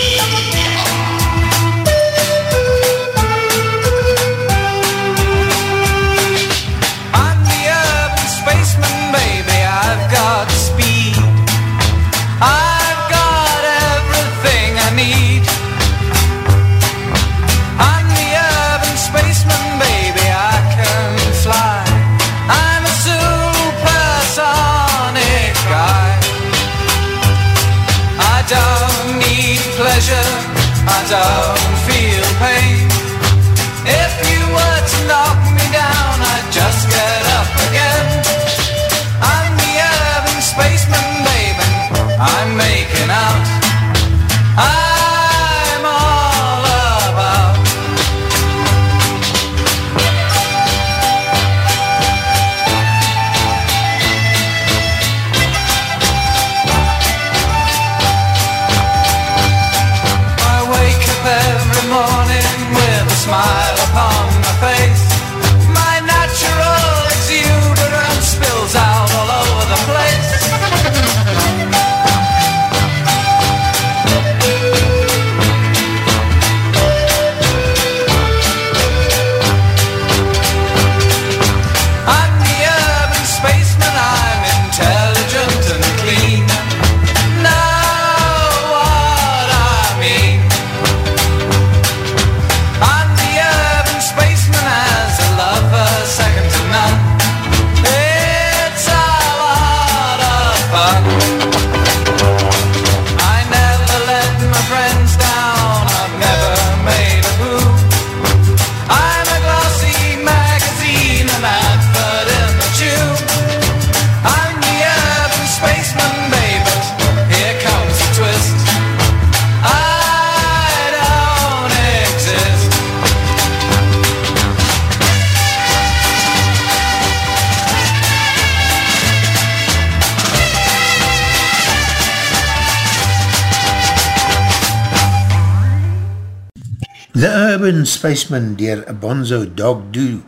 S2: Urban Spaceman
S1: dier Bonzo Dog Do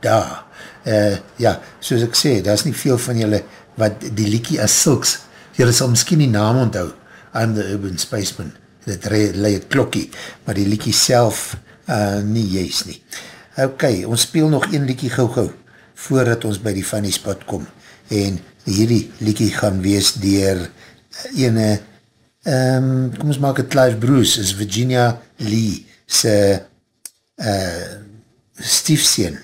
S1: Da. Uh, ja, soos ek sê, daar is nie veel van julle wat die liekie as silks, julle sal miskien die naam onthou, I'm the Urban Spaceman, dit leie klokkie, maar die liekie self uh, nie juist nie. Ok, ons speel nog een liekie gauw gauw, voordat ons by die funny spot kom, en hierdie liekie gaan wees dier ene, um, kom ons maak het Clive Bruce, is Virginia Lee, sy uh, stiefseen.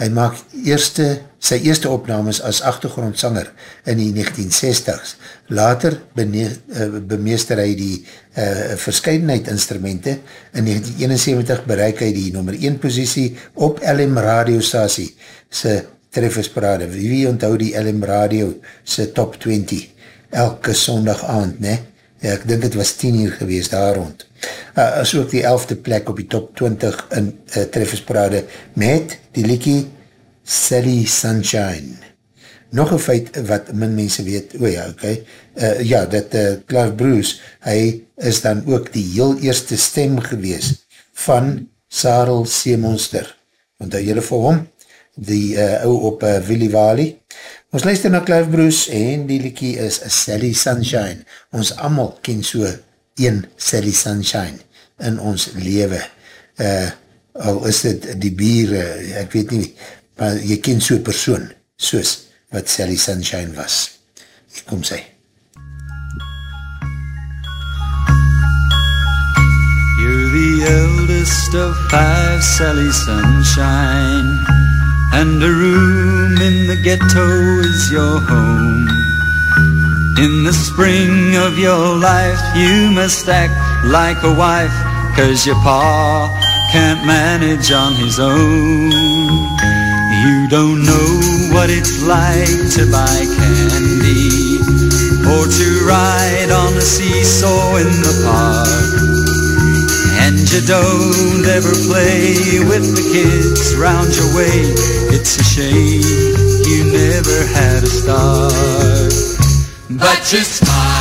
S1: Hy maak eerste, sy eerste opnames as achtergrondsanger in die 1960s. Later bene, uh, bemeester hy die uh, verscheidenheid instrumente. In 1971 bereik hy die nummer 1 positie op LM radiostasie sy treffersparade. Wie onthou die LM radio sy top 20? Elke sondag aand, ne? Ja, ek dink het was 10 uur gewees daar rond. Uh, as ook die 11de plek op die top 20 in uh, treffersparade met die liekie Sally Sunshine. nog een feit wat min mense weet, o ja, ok, uh, ja, dat uh, Clive Bruce, hy is dan ook die heel eerste stem gewees van Sarel Seemonster, want hy jylle vir hom, die uh, ou op uh, Willy Wally. Ons luister na Clive Bruce en die liekie is Sally Sunshine. Ons allemaal ken so een Sally Sunshine in ons lewe. Uh, al is dit die bier, uh, ek weet nie, maar jy ken so persoon, soos wat Sally Sunshine was. Hier kom sy.
S2: You're the eldest of five, Sally Sunshine. And a room in the ghetto is your home. In the spring of your life, you must act like a wife, cause your pa can't manage on his own. You don't know what it's like to buy candy, or to ride on a seesaw in the park. And you don't ever play with the kids round your way. It's a shame you never had a start. But you smile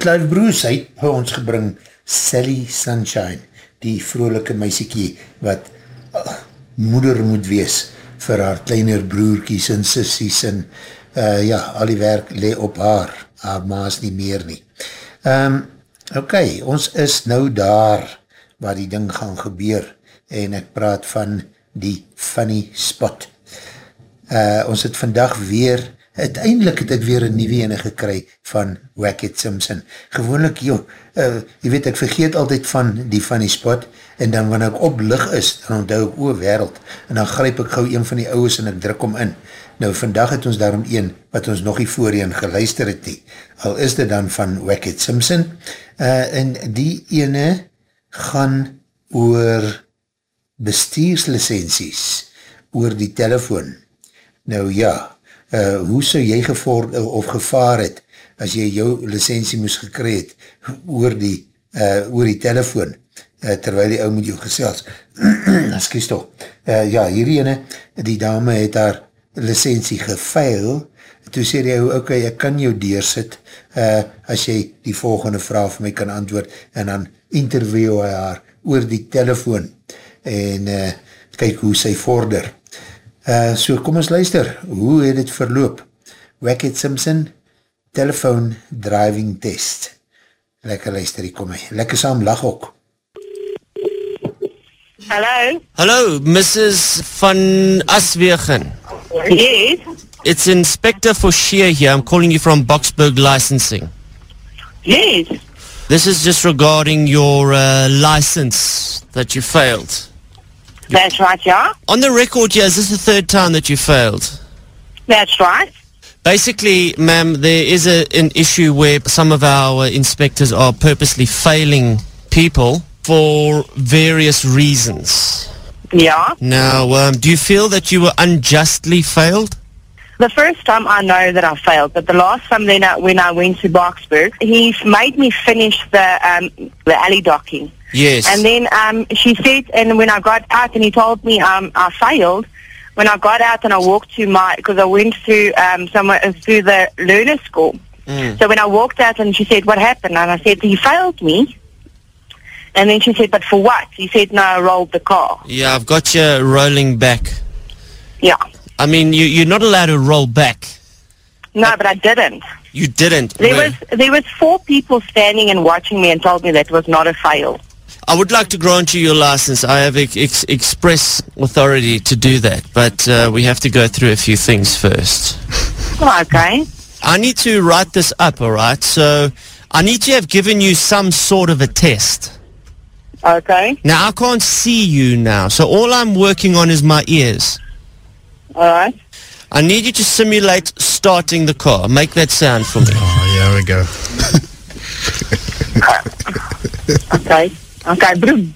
S1: Clive Bruce, hy het vir ons gebring Sally Sunshine, die vrolike meisiekie wat uh, moeder moet wees vir haar kleiner broerkies en sissies en uh, ja, al die werk le op haar, haar maas nie meer nie. Um, ok, ons is nou daar waar die ding gaan gebeur en ek praat van die funny spot. Uh, ons het vandag weer, uiteindelik het ek weer een nieuwe ene gekry van Wackett Simpson. Gewoonlik, joh, uh, jy weet, ek vergeet altyd van die funny spot, en dan wanneer ek op lig is, dan onthou ek oor wereld, en dan grijp ek gauw een van die ouwes en ek druk om in. Nou, vandag het ons daarom een, wat ons nog nie voorheen geluister het nie. Al is dit dan van Wackett Simpson, uh, en die ene gaan oor bestuurslicenties, oor die telefoon. Nou ja, uh, hoe sou jy gevoord of gevaar het, as jy jou licentie moes gekry het, oor die, uh, oor die telefoon, uh, terwijl die ou met jou gesels. Excuse toch. Uh, ja, hierdie ene, die dame het haar licentie geveil, toe sê die ou, ok, ek kan jou deursit, uh, as jy die volgende vraag vir my kan antwoord, en dan interview hy haar oor die telefoon, en uh, kyk hoe sy vorder. Uh, so kom ons luister, hoe het het verloop? Wackett Simpson, telephone driving test. Lekker luister, hier kom hy. Lekker saam lach ook.
S10: Hello?
S11: Hello, Mrs. Van Aswegen.
S10: Yes?
S11: It's Inspector Forshia here. I'm calling you from Boxburg Licensing.
S10: Yes.
S11: This is just regarding your uh, license that you failed.
S10: That's right, yeah?
S11: On the record here, is this the third time that you failed?
S10: That's right.
S11: Basically, ma'am, there is a, an issue where some of our uh, inspectors are purposely failing people for various reasons.
S10: Yeah.
S11: Now, um, do you feel that you were unjustly failed?
S10: The first time I know that I failed, but the last time then I, when I went to Boxburg, he made me finish the um, the alley docking.
S11: Yes.
S10: And then um, she said, and when I got out and he told me um, I failed, when I got out and I walked to my, because I went through um, somewhere through the learner school.
S11: Mm.
S10: So when I walked out and she said, what happened? And I said, he failed me. And then she said, but for what? He said, no, I rolled the car.
S11: Yeah, I've got you rolling back.
S10: Yeah.
S11: I mean, you, you're not allowed to roll back.
S10: No, but I didn't.
S11: You didn't.
S10: There was there was four people standing and watching me and told me that was not a fail.
S11: I would like to grant you your license. I have ex- ex- express authority to do that, but uh, we have to go through a few things first.
S10: Okay.
S11: I need to write this up, all right? So I need to have given you some sort of a test.
S10: Okay.
S11: Now, I can't see you now, so all I'm working on is my ears.
S10: All right.
S11: I need you to simulate starting the car. Make that sound for me.
S12: Oh, yeah, we go. *laughs*
S10: Okay. Okay. Broom.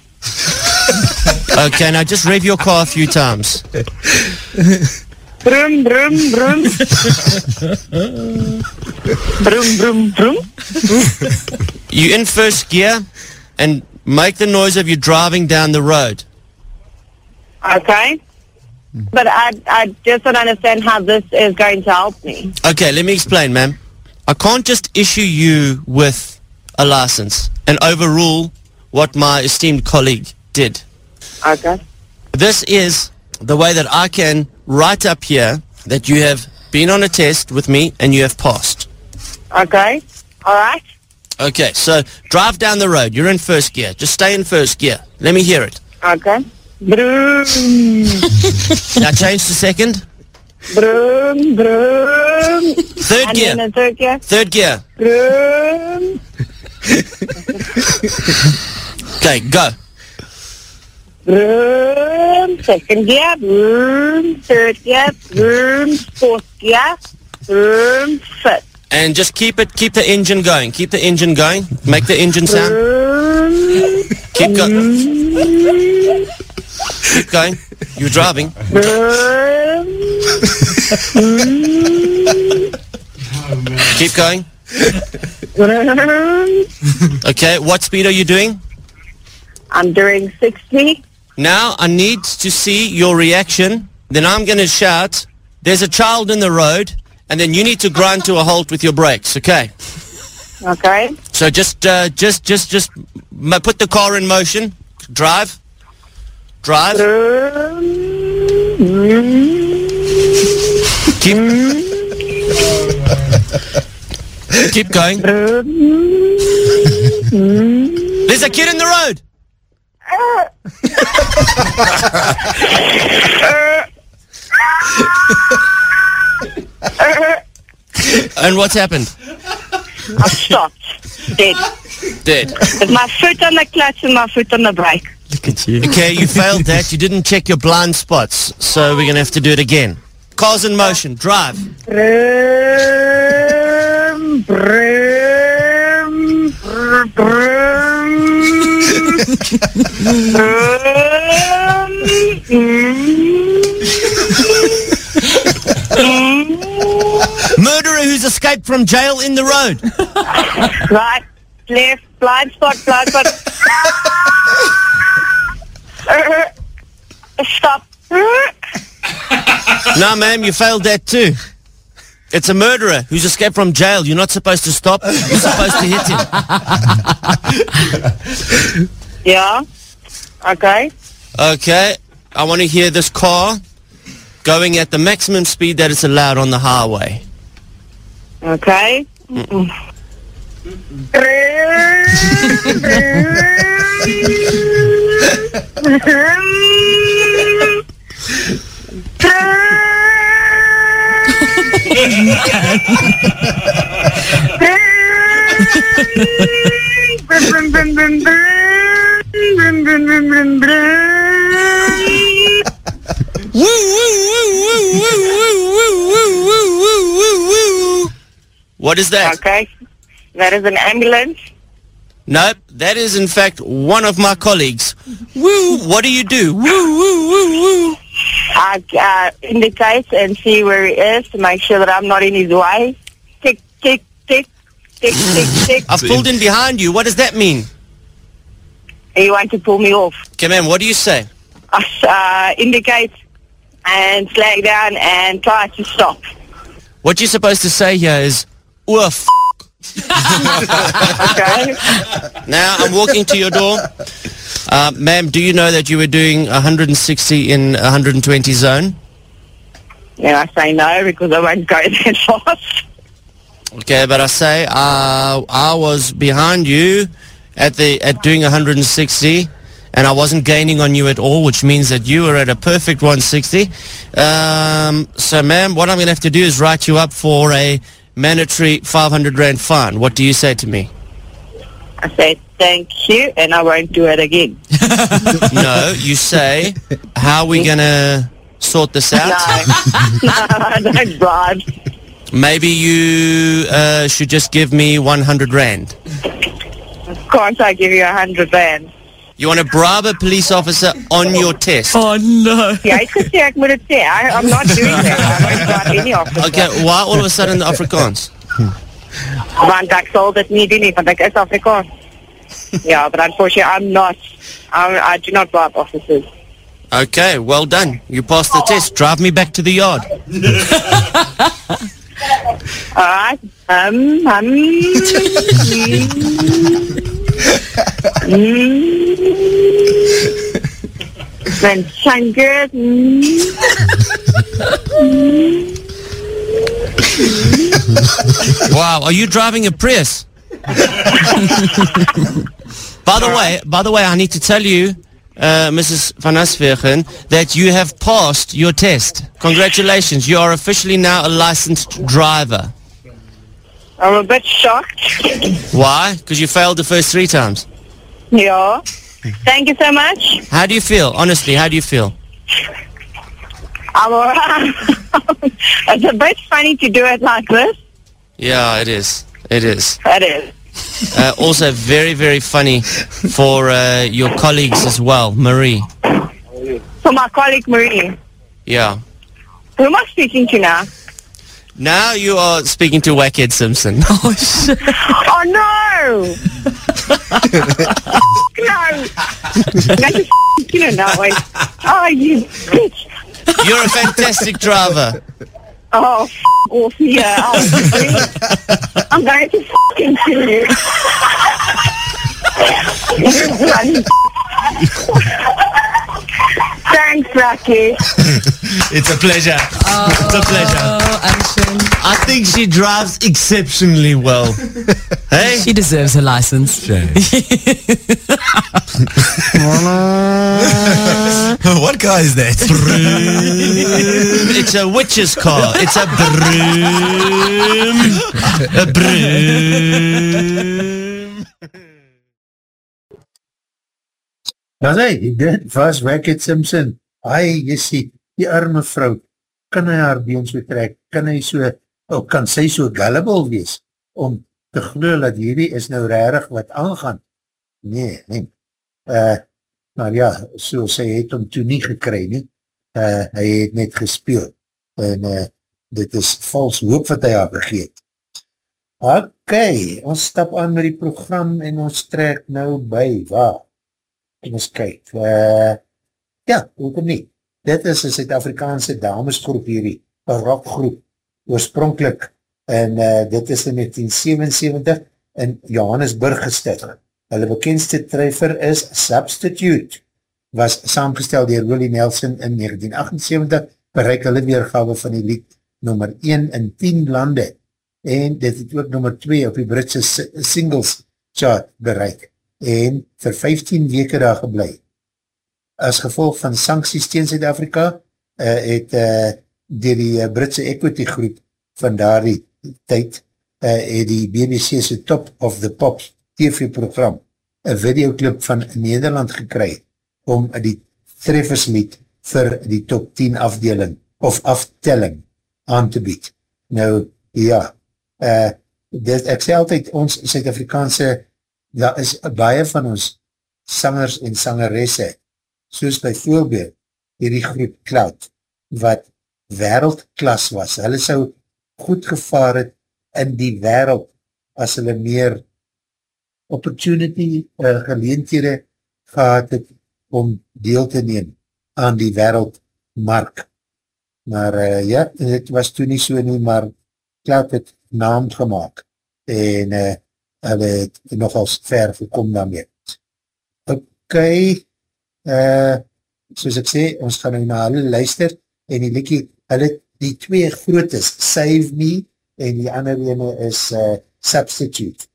S11: Okay, now just rev your car a few times.
S10: Broom. Broom. Broom. broom. Broom. Broom.
S11: You in first gear and make the noise of you driving down the road.
S10: Okay. But I I just don't understand how this is going to help me.
S11: Okay, let me explain, ma'am. I can't just issue you with a license and overrule what my esteemed colleague did.
S10: Okay.
S11: This is the way that I can write up here that you have been on a test with me and you have passed.
S10: Okay. All right.
S11: Okay, so drive down the road. You're in first gear. Just stay in first gear. Let me hear it.
S10: Okay. Broom. *laughs*
S11: Now change to second.
S10: Broom. Broom.
S11: Third
S10: and
S11: gear.
S10: Third gear.
S11: Third gear.
S10: Broom. *laughs*
S11: Okay, go.
S10: Broom. Second gear. Broom. Third gear. Broom. Fourth gear. Broom. Fifth.
S11: And just keep it, keep the engine going. Keep the engine going. Make the engine sound. Keep going. Keep going. You're driving. Keep going. Okay, what speed are you doing?
S10: I'm doing 60.
S11: Now I need to see your reaction. Then I'm going to shout, there's a child in the road. And then you need to grind to a halt with your brakes, okay?
S10: Okay.
S11: So just, uh, just, just, just m- put the car in motion. Drive. Drive. Keep. *laughs* Keep going. *laughs* There's a kid in the road. And what's happened?
S10: I stopped. Dead.
S11: Dead.
S10: With my foot on the clutch and my foot on the brake.
S11: Look at you. Okay, you failed that. You didn't check your blind spots, so we're gonna have to do it again. Cars in motion. Drive.
S10: Broom, broom, broom,
S11: Murderer who's escaped from jail in the road.
S10: Right, left, blind spot, blind spot. Stop.
S11: no, ma'am, you failed that too. It's a murderer who's escaped from jail. You're not supposed to stop. You're supposed to hit him.
S10: Yeah. Okay.
S11: Okay, I want to hear this car going at the maximum speed that is allowed on the highway.
S10: Okay. *laughs* *laughs*
S11: What is that?
S10: Okay. That is an ambulance.
S11: Nope, that is in fact one of my colleagues. Woo! What do you do? Woo, woo, woo, woo.
S10: I uh, indicate and see where he is to make sure that I'm not in his way. Tick, tick, tick, tick, tick, tick.
S11: I've pulled in behind you. What does that mean?
S10: You want to pull me off.
S11: Okay, man, what do you say?
S10: I uh, indicate and flag down and try to stop.
S11: What you're supposed to say here is, oof. *laughs*
S10: Okay?
S11: Now I'm walking to your door. Uh, ma'am, do you know that you were doing 160 in 120 zone?
S10: and I say no because I won't go *laughs* that fast.
S11: Okay, but I say uh, I was behind you at the at doing 160, and I wasn't gaining on you at all, which means that you were at a perfect 160. Um, so, ma'am, what I'm going to have to do is write you up for a mandatory 500 rand fine. What do you say to me?
S10: I say thank you and I won't do it again. *laughs*
S11: no, you say, how are we going to sort this out? *laughs*
S10: No, don't bribe.
S11: Maybe you uh, should just give me 100 rand.
S10: Of course I give you a hundred rand.
S11: You want to bribe a police officer on your test?
S12: Oh no.
S10: Yeah, ek gesê ek moet dit sê. I, I'm not doing that. I won't bribe any officer.
S11: Okay, why all of a sudden the Afrikaans?
S10: Want ek sal dit nie doen nie, want ek is Afrikaans. yeah, but unfortunately I'm not. I, I do not bribe officers.
S11: Okay, well done. You passed the test. Drive me back to the yard.
S10: Alright. Um, um, *laughs* mm, Then shine good. Mm.
S11: Wow, are you driving a Prius? by the way, by the way, I need to tell you, uh, Mrs. Van Asvegen, that you have passed your test. Congratulations, you are officially now a licensed driver.
S10: I'm a bit shocked.
S11: Why? Because you failed the first three times.
S10: Yeah. Thank you so much.
S11: How do you feel? Honestly, how do you feel?
S10: I'm alright. *laughs* it's a bit funny to do it like this.
S11: Yeah, it is. It is.
S10: It is.
S11: Uh, also very, very funny for uh, your colleagues as well, Marie.
S10: For my colleague Marie.
S11: Yeah.
S10: Who am I speaking to now?
S11: Now you are speaking to Wackhead Simpson. *laughs*
S12: Oh shit.
S10: Oh no! no! That's just you know, no, wait. Oh, you bitch.
S11: You're a fantastic driver.
S10: Oh, f- off here. Oh, *laughs* I'm going to fucking kill you. *laughs* Thanks, Rocky. *laughs*
S11: It's a pleasure. it's a pleasure.
S12: Oh, Anshin.
S11: I think she drives exceptionally well. *laughs* hey?
S12: She deserves her license. *laughs*
S13: what car is that?
S11: it's a witch's car. It's a broom. A broom.
S1: Dan hy, dit was Wackett Simpson. Hy, jy sê, die arme vrou, kan hy haar been so trek, kan hy so, oh, kan sy so gullible wees, om te glo dat hierdie is nou rarig wat aangaan. Nee, nee. Uh, maar ja, so sy het hom toe nie gekry nie. Uh, hy het net gespeel. En uh, dit is vals hoop wat hy haar vergeet. Ok, ons stap aan met die program en ons trek nou by waar? Kom ons kyk. Uh, ja, hoekom nie? Dit is een Suid-Afrikaanse damesgroep hierdie, een rockgroep, oorspronkelijk, en uh, dit is in 1977 in Johannesburg gestig. Hulle bekendste treffer is Substitute, was saamgestel dier Willie Nelson in 1978, bereik hulle weergawe van die lied nummer 1 in 10 lande. en dit het ook nummer 2 op die Britse si- singles chart bereik en vir 15 weke daar geblei. As gevolg van sancties tegen Zuid-Afrika uh, het uh, dier die uh, Britse equity groep van daardie tyd uh, het die BBC's Top of the Pops TV-program een videoclip van Nederland gekry om die trefferslied vir die top 10 afdeling of aftelling aan te bied. Nou, ja, uh, dit, ek sê altyd, ons Suid-Afrikaanse, daar is baie van ons sangers en sangeresse, soos by voorbeeld, hierdie groep Cloud, wat wereldklas was. Hulle sou goed gevaar het in die wereld, as hulle meer opportunity, uh, geleenthede gehad het om deel te neem aan die wereldmark. Maar uh, ja, het was toen nie so nie, maar Cloud het naam gemaakt en uh, hulle het nogals ver gekom daarmee. Ok, uh, soos ek sê, ons gaan nou na hulle luister en die liekie, hulle die twee grootes, Save Me en die ander ene is uh, Substitute.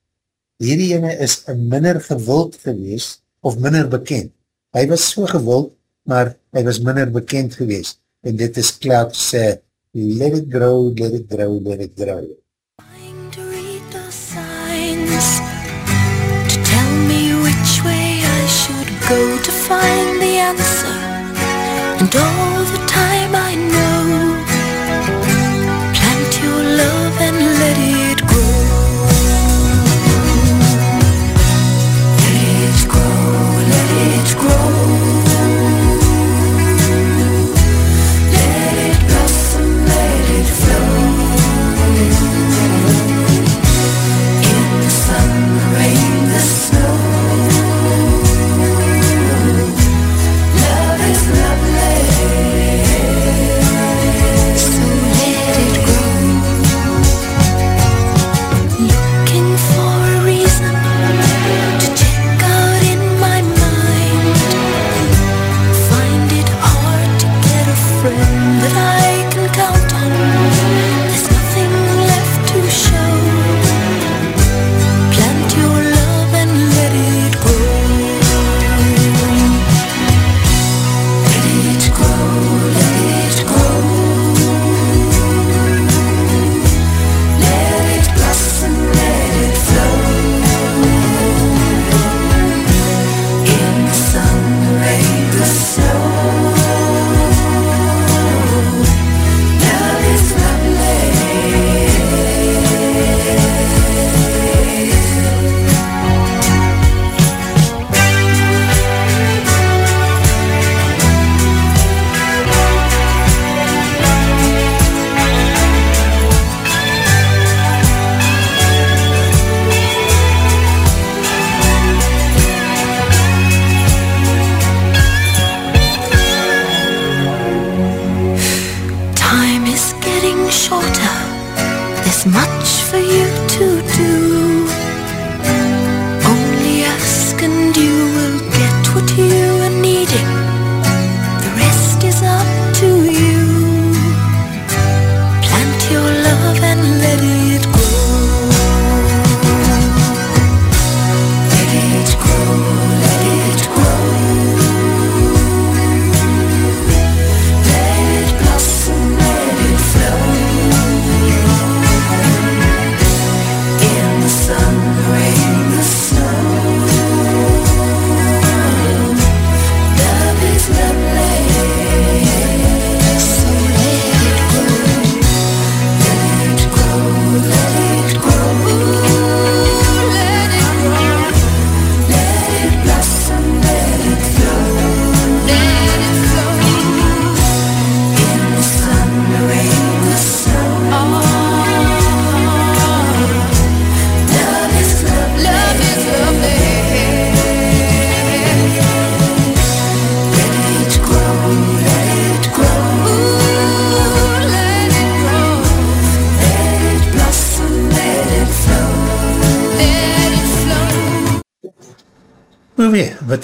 S1: Hierdie ene is minder gewild gewees of minder bekend. Hy was so gewild, maar hy was minder bekend gewees en dit is Cloud se Let it grow, let it grow, let it grow.
S5: Go to find the answer. And all the time I know,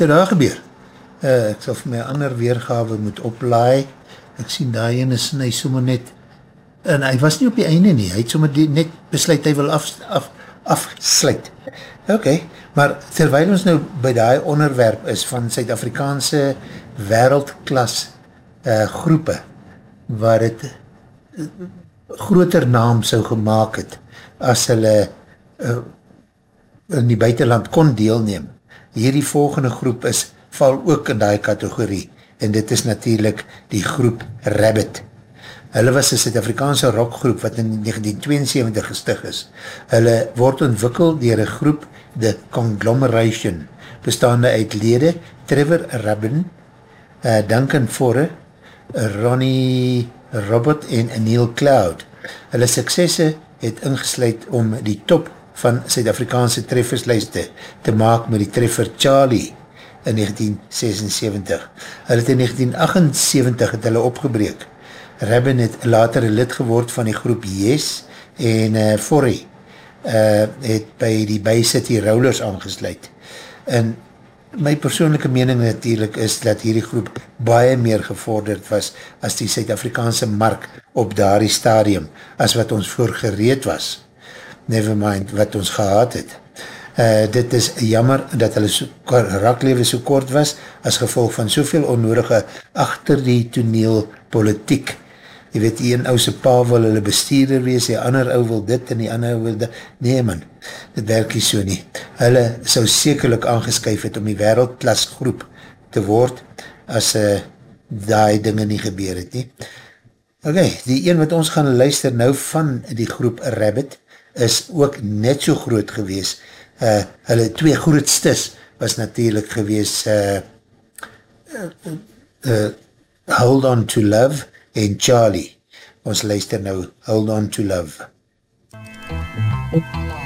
S1: er daar gebeur? Uh, ek sal vir my ander weergawe moet oplaai. Ek sien daar ene sny sommer net en hy was nie op die einde nie, hy het sommer die, net besluit, hy wil af, af, afsluit. Ok, maar terwijl ons nou by die onderwerp is van Suid-Afrikaanse wereldklas uh, groepe, waar het uh, groter naam sou gemaakt het, as hulle uh, in die buitenland kon deelneem. Hierdie volgende groep is, val ook in die kategorie, en dit is natuurlijk die groep Rabbit. Hulle was een Suid-Afrikaanse rockgroep wat in 1972 gestig is. Hulle word ontwikkel dier een groep, The Conglomeration, bestaande uit lede Trevor Rabin, uh, Duncan Forre, Ronnie Robert en Neil Cloud. Hulle suksesse het ingesluid om die top van Suid-Afrikaanse trefferslijste te maak met die treffer Charlie in 1976. Hulle het in 1978 het hulle opgebreek. Rabin het later een lid geword van die groep Yes en uh, Forry uh, het by die Bay City Rollers aangesluit. En my persoonlijke mening natuurlijk is dat hierdie groep baie meer gevorderd was as die Suid-Afrikaanse mark op daardie stadium as wat ons voor gereed was. Never mind wat ons gehad het. Uh, dit is jammer dat hulle so, raklewe so kort was as gevolg van soveel onnodige achter die toneel politiek. Jy weet, een ouse pa wil hulle bestuurder wees, die ander ou wil dit en die ander wil dit. Nee man, dit werk nie so nie. Hulle sou sekerlik aangeskyf het om die wereldklas groep te word as uh, die dinge nie gebeur het nie. Ok, die een wat ons gaan luister nou van die groep Rabbit is ook net so groot gewees uh, hulle twee grootstes was natuurlijk gewees uh, uh, uh, Hold On To Love en Charlie. Ons luister nou Hold On To Love.
S14: If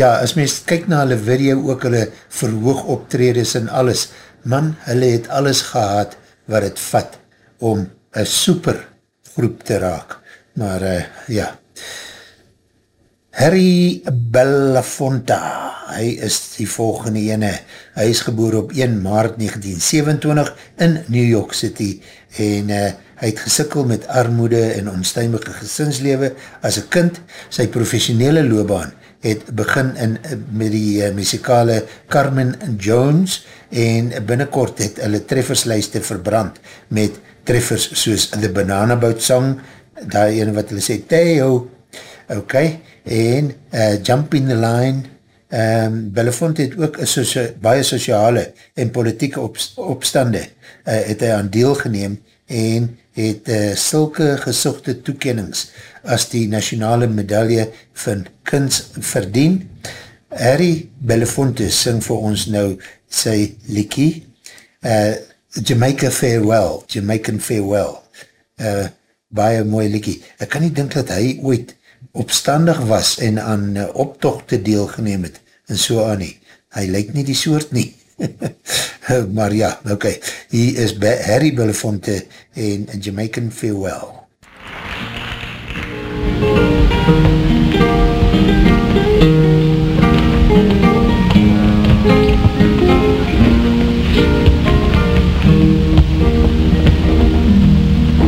S1: ja, as mens kyk na hulle video, ook hulle verhoog optredes en alles, man, hulle het alles gehad wat het vat om een super groep te raak. Maar uh, ja, Harry Belafonte, hy is die volgende ene, hy is geboor op 1 maart 1927 in New York City en uh, hy het gesikkel met armoede en onstuimige gesinslewe as een kind, sy professionele loopbaan het begin in, met die uh, muzikale Carmen Jones en binnenkort het hulle trefferslijste verbrand met treffers soos The Banana Boat Song, daar ene wat hulle sê, Theo, ok, en uh, Jump in the Line, um, Belafonte het ook socia baie sociale en politieke op opstande, uh, het hy aan deel geneem en het uh, sulke gesochte toekennings as die nationale medaille van kunst verdien. Harry Belafonte sing vir ons nou sy liekie, uh, Jamaica Farewell, Jamaican Farewell, uh, baie mooi liekie. Ek kan nie dink dat hy ooit opstandig was en aan uh, optochte deelgeneem het, en so aan nie. Hy lyk nie die soort nie. *laughs* maar ja, ok, hier is Harry Belafonte en Jamaican Farewell.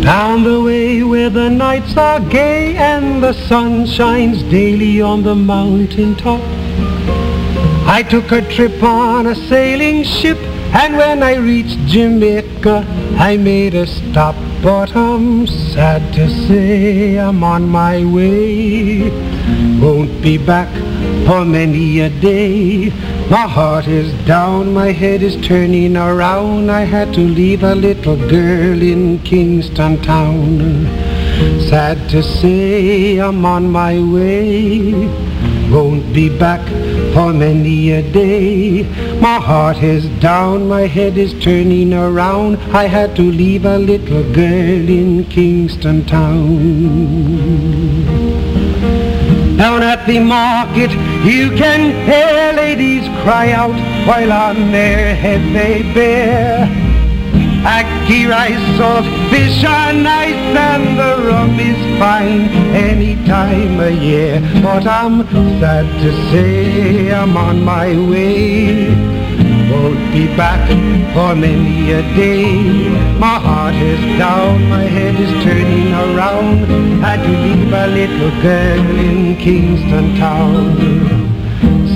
S15: Down the way where the nights are gay and the sun shines daily on the mountain top. I took a trip on a sailing ship and when I reached Jamaica I made a stop. But I'm sad to say I'm on my way. Won't be back for many a day. My heart is down, my head is turning around. I had to leave a little girl in Kingston town. Sad to say I'm on my way. Won't be back for many a day. My heart is down, my head is turning around. I had to leave a little girl in Kingston town. Down at the market you can hear ladies cry out while on their head they bear. Ackee rice, salt, fish are nice and the rum is fine any time of year. But I'm sad to say I'm on my way. Won't be back for many a day. My heart is down, my head is turning around. Had to leave a little girl in Kingston town.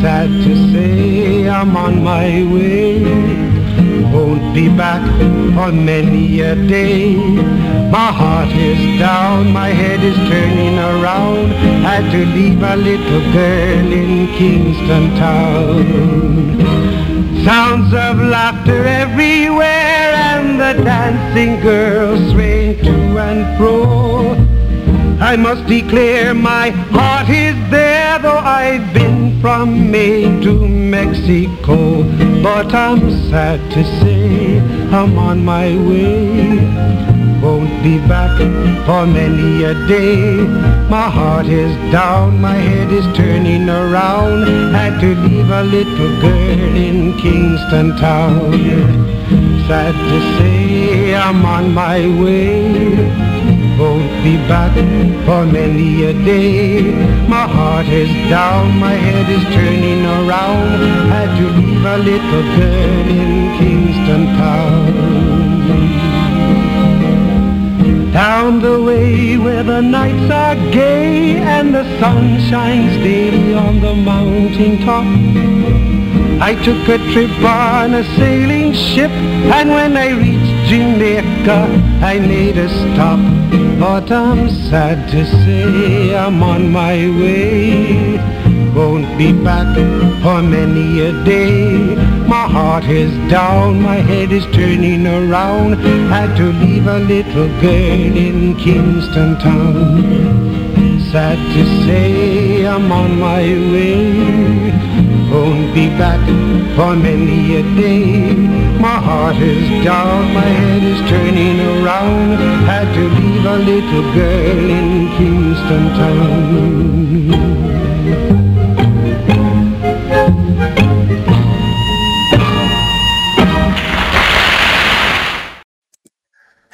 S15: Sad to say I'm on my way. Won't be back for many a day. My heart is down, my head is turning around. Had to leave a little girl in Kingston town. Sounds of laughter everywhere and the dancing girls swaying to and fro. I must declare my heart is there though I've been from Maine to Mexico. But I'm sad to say I'm on my way. Won't be back for many a day. My heart is down, my head is turning around. Had to leave a little girl in Kingston town. Sad to say I'm on my way won't be back for many a day. My heart is down, my head is turning around. Had to leave a little girl in Kingston town. Down the way where the nights are gay and the sun shines daily on the mountain top. I took a trip on a sailing ship and when I reached Jamaica I made a stop. But I'm sad to say I'm on my way. Won't be back for many a day. My heart is down, my head is turning around. Had to leave a little girl in Kingston town. Sad to say I'm on my way won't be back for many a day. My heart is down, my head is turning around. Had to leave a little girl in Kingston town.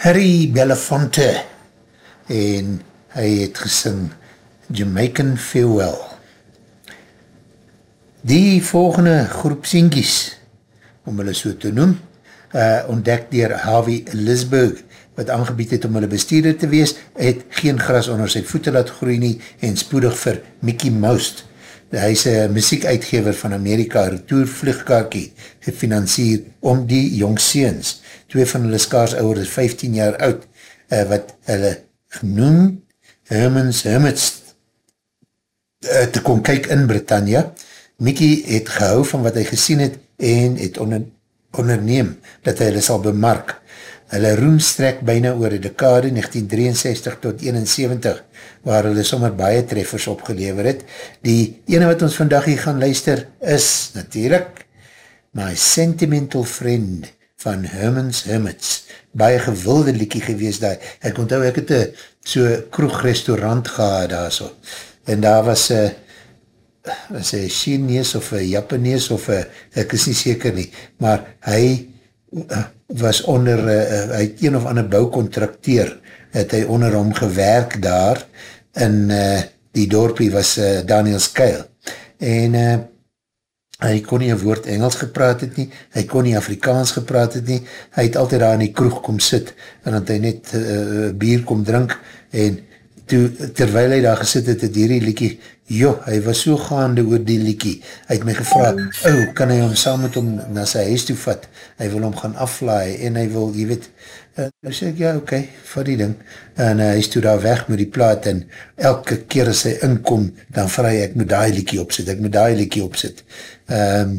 S1: Harry Belafonte en hy het gesing Jamaican Farewell. Die volgende groep sienkies, om hulle so te noem, uh, ontdek dier Harvey Lisburg, wat aangebied het om hulle bestuurder te wees, het geen gras onder sy voete laat groei nie en spoedig vir Mickey Mouse. Hy is een muziekuitgever van Amerika, retour vliegkaarkie, gefinancier om die jongseens. Twee van hulle skaars ouwer is 15 jaar oud, uh, wat hulle genoem Herman's Hermits uh, te kon kyk in Britannia. Mickey het gehou van wat hy gesien het en het onder, onderneem dat hy hulle sal bemark. Hulle roem strek byna oor die dekade 1963 tot 71, waar hulle sommer baie treffers opgelever het. Die ene wat ons vandag hier gaan luister is natuurlijk My Sentimental Friend van Herman's Hermits. Baie gewilde liekie gewees daar. Ek onthou ek het een so kroegrestaurant gehad daar so. En daar was een was een Chinees of een Japanees of een, ek is nie seker nie, maar hy uh, was onder, uh, hy het een of ander bouwcontrakteer, het hy onder hom gewerk daar, en uh, die dorpie was uh, Daniel Skeil, en uh, hy kon nie een woord Engels gepraat het nie, hy kon nie Afrikaans gepraat het nie, hy het altyd daar in die kroeg kom sit, en dat hy net uh, bier kom drink, en toe, terwijl hy daar gesit het, het hierdie liekie, joh, hy was so gaande oor die liekie, hy het my gevra, ou, oh, kan hy hom saam met hom na sy huis toe vat, hy wil hom gaan aflaai, en hy wil, jy weet, uh, nou sê ek, ja, oké, okay, vat die ding, en uh, hy is toe daar weg met die plaat, en elke keer as hy inkom, dan vraag hy, ek moet die liekie opzit, ek moet die liekie opzit. Um,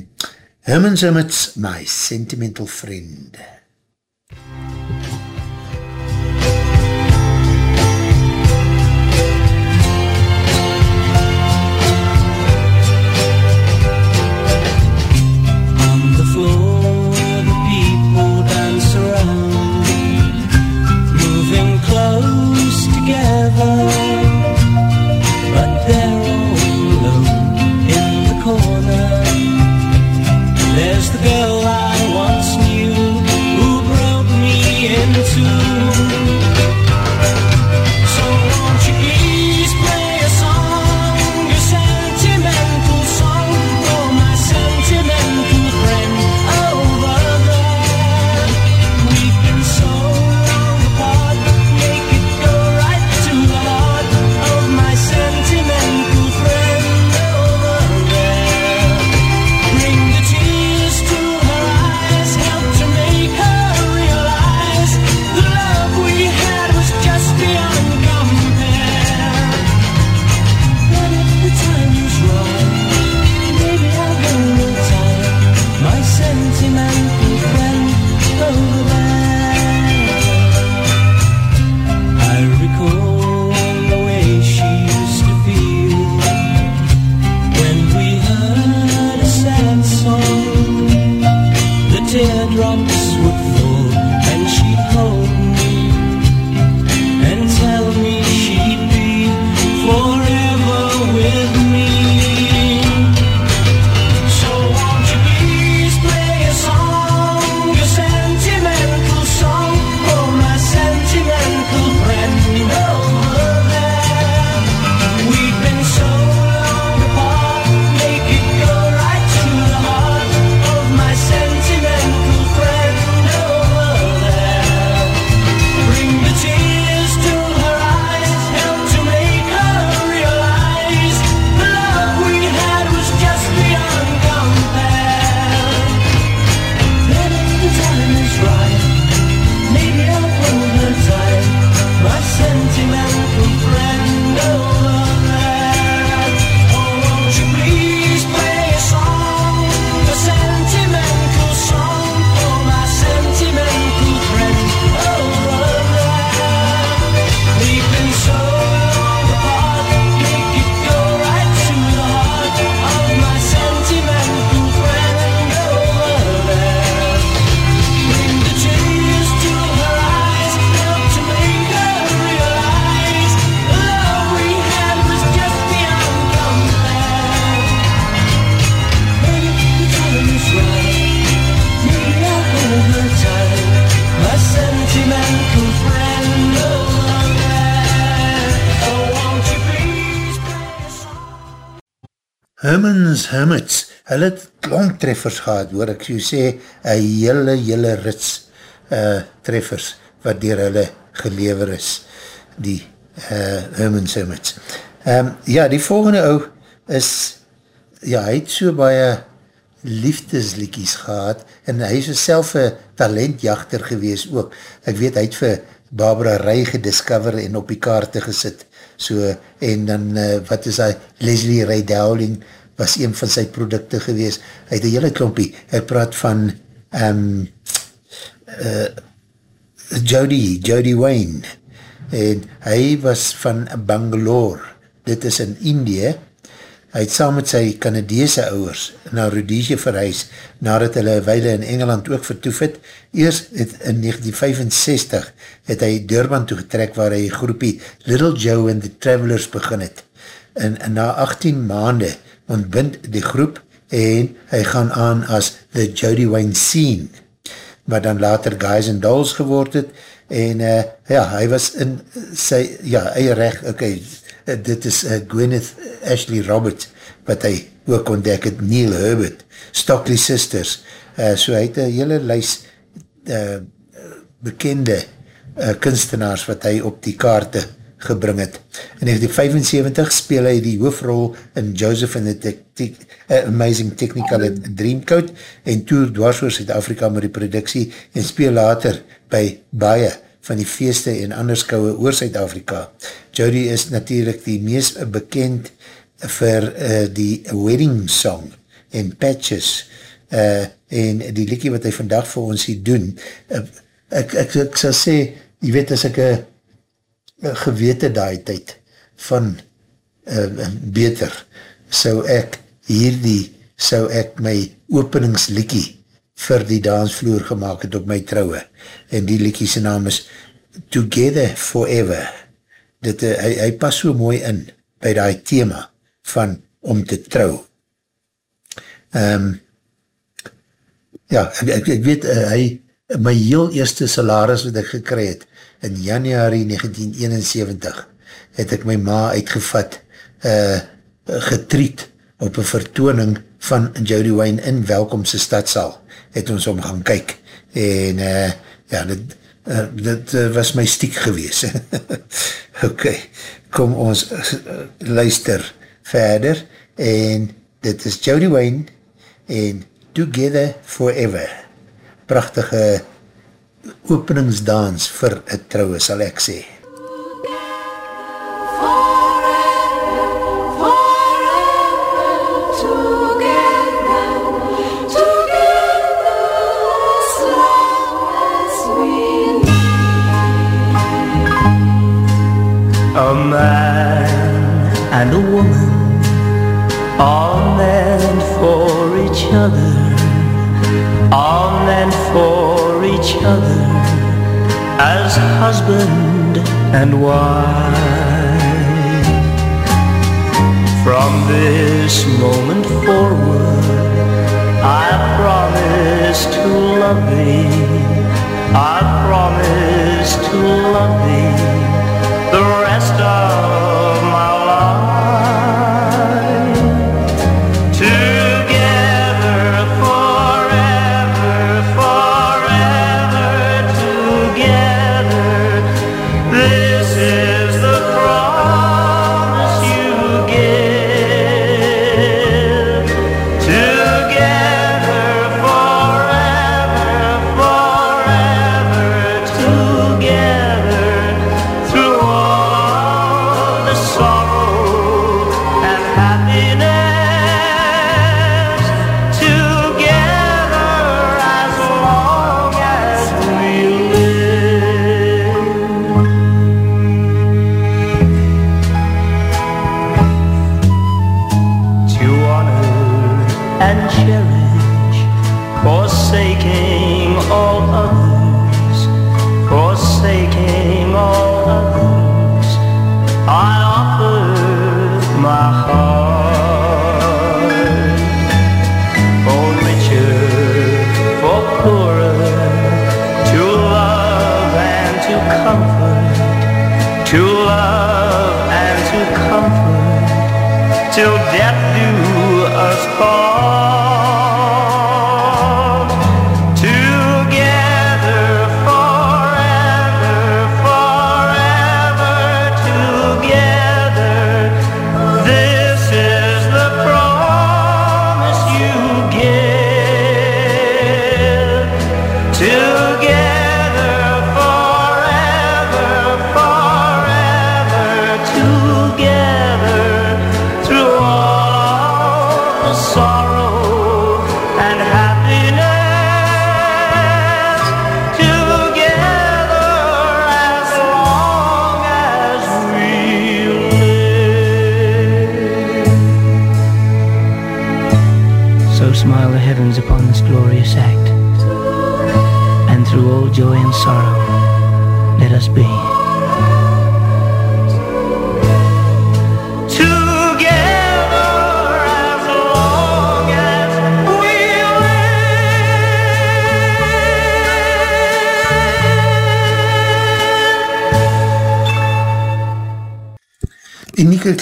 S1: Herman's Hermits, my sentimental friend.
S16: On together.
S1: Treffers gehad, hoor ek so sê, een hele, hele rits uh, treffers, wat dier hulle gelever is, die uh, Herman's Hermits. Um, ja, die volgende ou is, ja, hy het so baie liefdesliekies gehad, en hy is self een talentjachter gewees ook. Ek weet, hy het vir Barbara Rij gediscover en op die kaarte gesit, so, en dan, uh, wat is hy, Leslie Ray Dowling, was een van sy producte gewees, hy het een hele klompie, hy praat van um, uh, Jody, Jody Wayne, en hy was van Bangalore, dit is in Indië, hy het saam met sy Canadese ouwers na Rhodesia verhuis, nadat hulle weile in Engeland ook vertoef het, eers het in 1965 het hy Durban toegetrek waar hy groepie Little Joe and the Travelers begin het, en, en na 18 maande ontbind die groep en hy gaan aan as The Jody Wayne Scene, wat dan later Guys and Dolls geword het, en uh, ja, hy was in sy, ja, eie recht, ok, uh, dit is uh, Gwyneth Ashley Roberts, wat hy ook ontdek het, Neil Herbert, Stockley Sisters, uh, so hy het een hele lys uh, bekende uh, kunstenaars wat hy op die kaarte gebring het. In 1975 speel hy die hoofrol in Joseph and the te te uh, Amazing Technical Dreamcoat en toer dwars oor Zuid-Afrika met die productie en speel later by baie van die feeste en anderskouwe oor Zuid-Afrika. Jody is natuurlijk die meest bekend vir uh, die wedding song en patches uh, en die liekie wat hy vandag vir ons hier doen. Uh, ek, ek, ek sal sê, jy weet as ek een gewete daai tyd van uh, beter, sou ek hierdie, sou ek my openingslikkie vir die dansvloer gemaakt het op my trouwe. En die likkie sy naam is Together Forever. Dit, uh, hy, hy pas so mooi in by die thema van om te trou. Um, ja, ek, ek, ek weet, uh, hy, my heel eerste salaris wat ek gekry het, in januari 1971, het ek my ma uitgevat, uh, getriet op een vertooning van Jody Wayne in Welkomse stadsaal, het ons om gaan kyk, en uh, ja, dit, uh, dit uh, was my stiek gewees. *laughs* ok, kom ons uh, luister verder, en dit is Jody Wayne, en Together Forever, prachtige openingsdans vir het trouwe, sal ek sê.
S5: Husband and wife. From this moment forward, I promise to love thee. I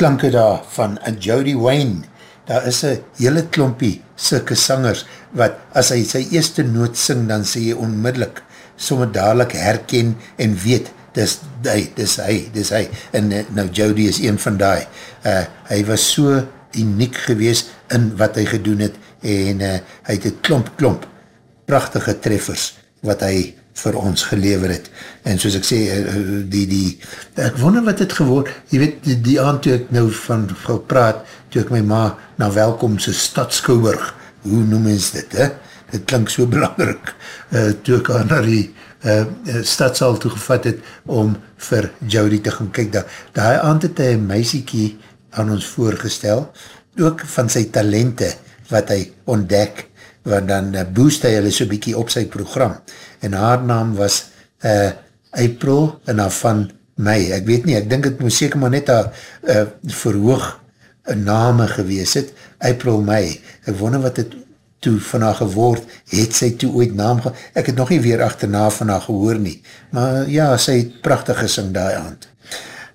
S1: klanke daar van Jody Wayne. Daar is een hele klompie sulke sangers, wat as hy sy eerste noot sing, dan sê jy onmiddellik, somme dadelijk herken en weet, dis hy, dis hy, dis hy. En eh, nou Jody is een van die. Uh, hy was so uniek gewees in wat hy gedoen het, en uh, hy het een klomp, klomp, prachtige treffers, wat hy vir ons gelever het. En soos ek sê, eh, die, die, ek wonder wat het geword, jy weet, die, die aand toe ek nou van gepraat, toe ek my ma na welkom sy stadskouburg, hoe noem ons dit, he? Dit klink so belangrijk, uh, toe ek haar na die uh, stadsaal toegevat het, om vir Jody te gaan kyk, daar, daar aand het hy een meisiekie aan ons voorgestel, ook van sy talente, wat hy ontdek, want dan boost hy hulle so bykie op sy program, en haar naam was uh, April, en haar van mei, ek weet nie, ek dink het moest seker maar net haar uh, verhoog name gewees het, April, mei, ek wonder wat het toe van haar geword, het sy toe ooit naam ge... Ek het nog nie weer achterna van haar gehoor nie, maar ja, sy het prachtig gesing daai aand.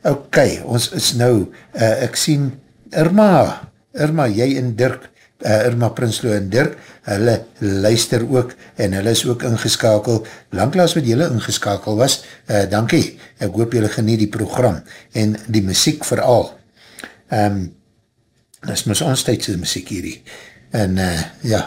S1: Ok, ons is nou, uh, ek sien Irma, Irma, jy en Dirk, uh, Irma Prinsloo en Dirk, hulle luister ook, en hulle is ook ingeskakel, langklaas wat julle ingeskakel was, uh, dankie, ek hoop julle genie die program, en die muziek vooral. Um, dit is mis ons tydse muziek hierdie, en uh, ja,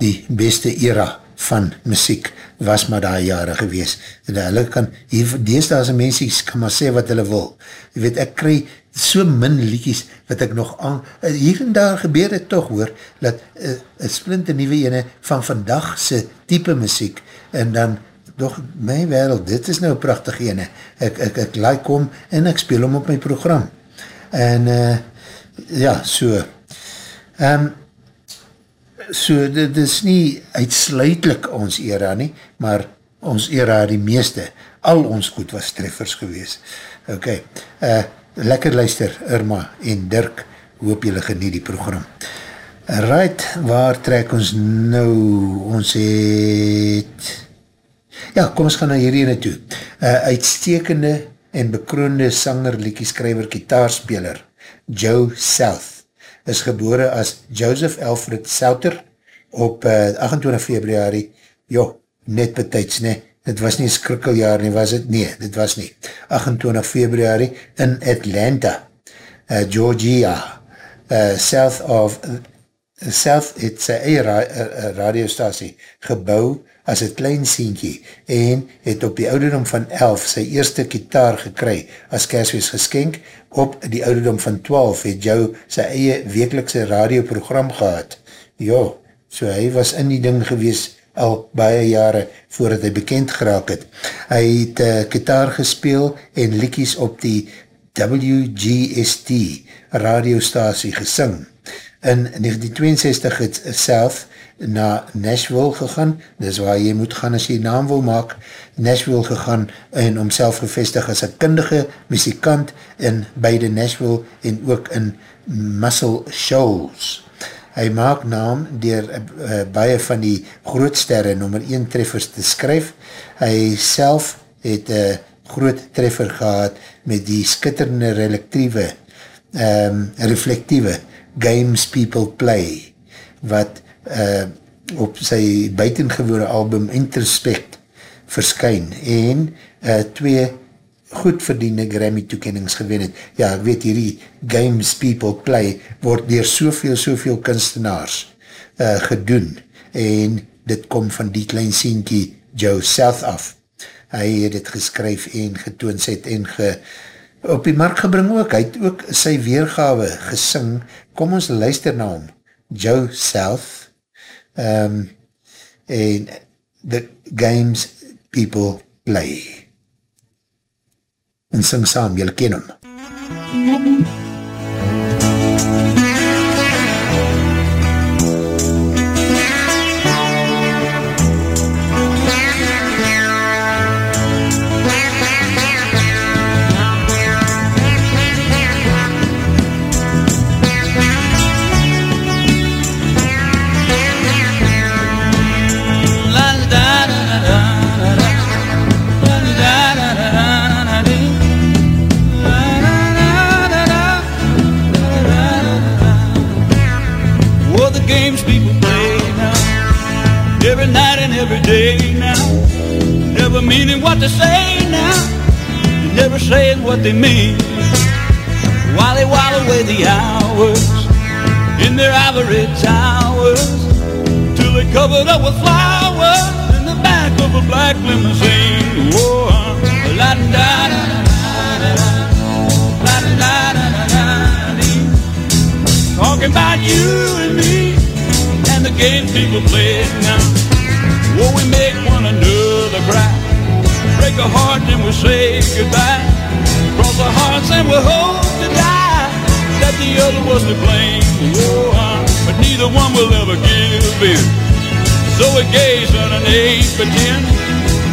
S1: die beste era van muziek was maar daar jare gewees. En hulle kan, hier, deesdaas as mense kan maar sê wat hulle wil. Je weet, ek krij so min liedjes wat ek nog aan, uh, hier en daar gebeur het toch hoor, dat uh, het splinte nieuwe ene van vandagse type muziek, en dan doch my wereld, dit is nou prachtig ene. Ek, ek, ek like om en ek speel om op my program. En uh, ja, so, um, so dit is nie uitsluitlik ons era nie, maar ons era die meeste, al ons goed was treffers gewees. Ok, uh, lekker luister Irma en Dirk, hoop julle genie die program. Right, waar trek ons nou? Ons het... Ja, kom ons gaan na hierdie naartoe. Uh, uitstekende en bekroonde sanger, liedjeskrijver, kitaarspeler, Joe South, is gebore as Joseph Alfred Souter op uh, 28 februari, jo, net betijds, ne, dit was nie skrikkeljaar nie, was het? Nee, dit was nie. 28 februari in Atlanta, uh, Georgia, uh, south of, uh, south het sy eie ra uh, radiostasie gebouw as een klein sientje en het op die ouderdom van 11 sy eerste kitaar gekry as kerswees geskenk. Op die ouderdom van 12 het jou sy eie wekelikse radioprogram gehad. Jo, so hy was in die ding gewees al baie jare voordat hy bekend geraak het. Hy het uh, kitaar gespeel en liekies op die WGST radiostasie gesing. In 1962 het South na Nashville gegaan, dis waar jy moet gaan as jy naam wil maak, Nashville gegaan en homself gevestig as een kundige muzikant in beide Nashville en ook in Muscle Shoals. Hy maak naam dier uh, baie van die grootsterre nummer 1 treffers te skryf. Hy self het een uh, groot treffer gehad met die skitterende relatieve, um, reflectieve Games People Play, wat uh, op sy buitengewone album Introspect verskyn en uh, twee goed verdiende Grammy toekennings gewen het. Ja, ek weet hierdie Games People Play word dier soveel, soveel kunstenaars uh, gedoen en dit kom van die klein sienkie Joe South af. Hy het het geskryf en getoonset en ge, op die markt gebring ook. Hy het ook sy weergawe gesing. Kom ons luister na hom. Joe South um, en The Games People Play. En sing saam, jylle ken hom.
S17: What never saying what they mean. While they while away the hours in their ivory towers, till they're covered up with flowers in the back of a black limousine. Whoa, la da da da da da, da. Talking about you and me and the games people play now. Whoa, we make one another cry, break a heart and we say goodbye. Cross our hearts and we hope to die that the other was to blame. Uh, but neither one will ever give in. So we gaze underneath pretend,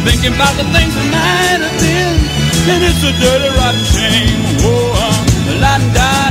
S17: thinking about the things that might have been. And it's a dirty, rotten shame. Whoa, uh, la da da da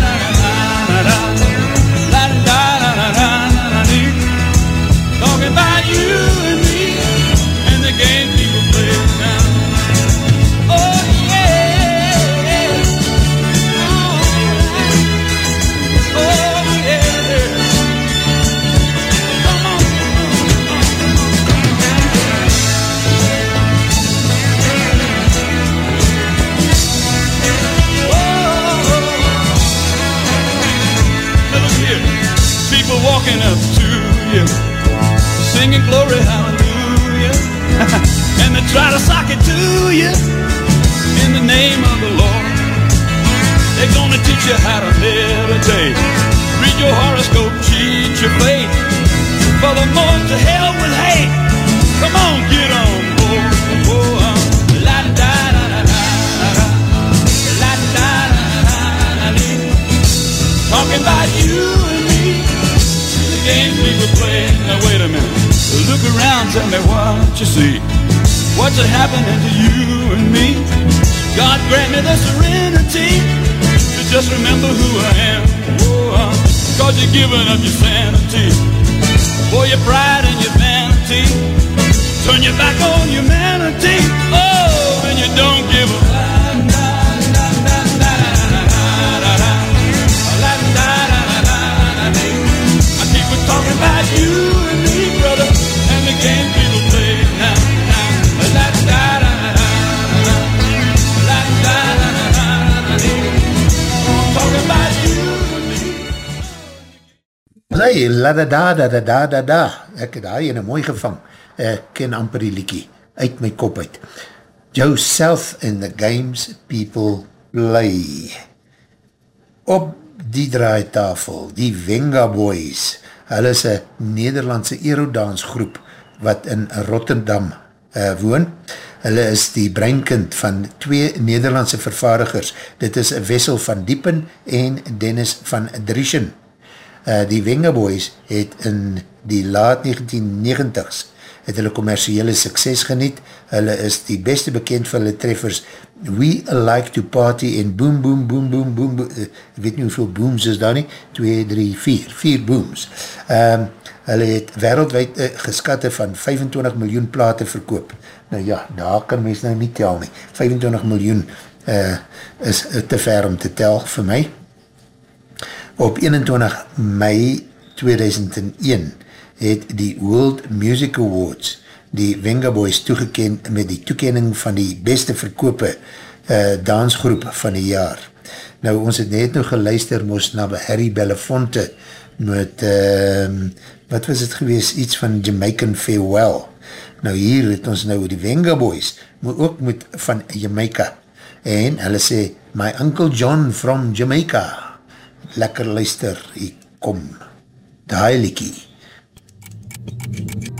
S17: happening to you and me? God grant me the serenity to just remember who I am. Oh, uh, cause you're giving up your sanity la da da da da da da da.
S1: Ek het daar ene mooi gevang. Ek ken amper die liekie uit my kop uit. South in the Games People Play. Op die draaitafel, die Venga Boys, hulle is een Nederlandse aerodansgroep wat in Rotterdam uh, woon. Hulle is die breinkind van twee Nederlandse vervaardigers. Dit is Wessel van Diepen en Dennis van Drieschen. Uh, die Venga Boys het in die laat 1990s het hulle commerciële sukses geniet. Hulle is die beste bekend van hulle treffers. We Like to Party en Boom Boom Boom Boom Boom Boom uh, ek weet nie hoeveel booms is daar nie. 2, 3, 4, 4 booms. Um, hulle het wereldwijd uh, geskatte van 25 miljoen plate verkoop. Nou ja, daar kan mens nou nie tel nie. 25 miljoen uh, is te ver om te tel vir my Op 21 mei 2001 het die World Music Awards die Venga Boys toegeken met die toekening van die beste verkope uh, dansgroep van die jaar. Nou, ons het net nou geluister moest na Harry Belafonte met, uh, wat was het gewees, iets van Jamaican Farewell. Nou hier het ons nou die Venga Boys, maar ook met van Jamaica. En hulle sê, my uncle John from Jamaica. Lekker luister, hier kom. Daai liekie.
S14: Another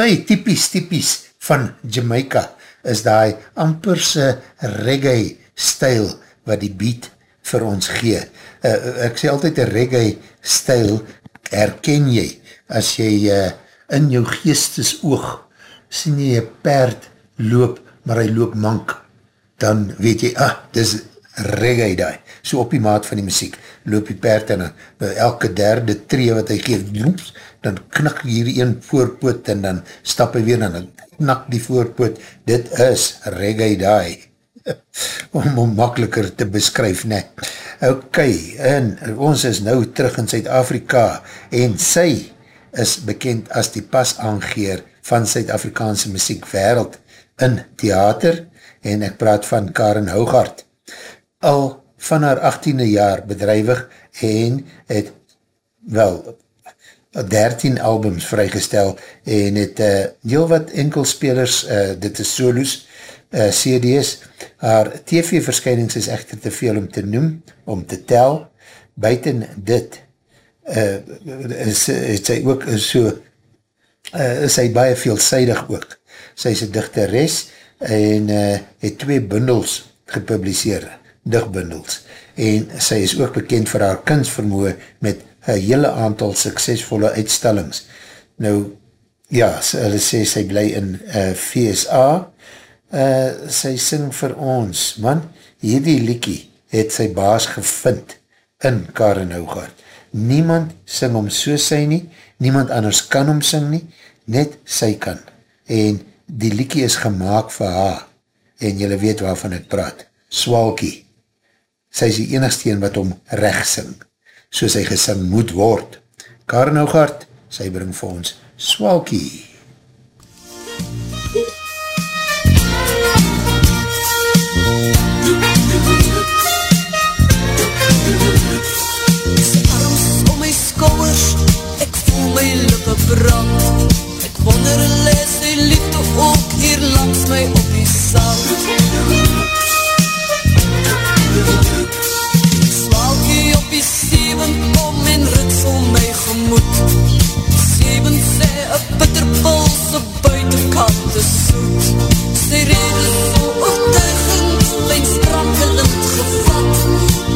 S1: As hy typies, typies van Jamaica is die amperse reggae stijl wat die beat vir ons gee. Uh, ek sê altyd een reggae stijl herken jy as jy uh, in jou geestes oog sien jy een paard loop, maar hy loop mank, dan weet jy, ah, dis reggae daai. So op die maat van die muziek loop die paard en by elke derde tree wat hy geef, loeps, dan knak hierdie een voorpoot en dan stap hy weer en dan knak die voorpoot. Dit is reggae daai. *laughs* Om hom makkeliker te beskryf, ne. Ok, en ons is nou terug in Suid-Afrika en sy is bekend as die pas aangeer van Suid-Afrikaanse muziek wereld in theater en ek praat van Karen Hoogart. Al van haar 18e jaar bedrijwig en het wel 13 albums vrygestel en het uh, heel wat enkelspelers, uh, dit is solos, uh, CD's, haar TV-verskynings is echter te veel om te noem, om te tel, buiten dit uh, is, is sy ook so, uh, is sy baie veelzijdig ook. Sy is een dichteres en uh, het twee bundels gepubliseer, dichtbundels, en sy is ook bekend vir haar kunstvermoe met een hele aantal suksesvolle uitstellings. Nou, ja, hulle sê sy bly in uh, VSA, uh, sy sing vir ons, man, hierdie liekie het sy baas gevind in Karen Hoogart. Niemand sing om so sy nie, niemand anders kan om sing nie, net sy kan. En die liekie is gemaakt vir haar, en jylle weet waarvan ek praat, Swalkie. Sy is die enigste een wat om recht sing, soos hy gesing moet word. Karen Hoogart, sy bring vir ons Swalkie.
S6: Ek voel my lippe brand Ek wonder les die liefde ook hier langs my op die sand die steven om en ritsel my gemoed. Steven sê een bitterpulse buitenkant is soet. Sy rede so oortuigend, lijn sprankelend gevat.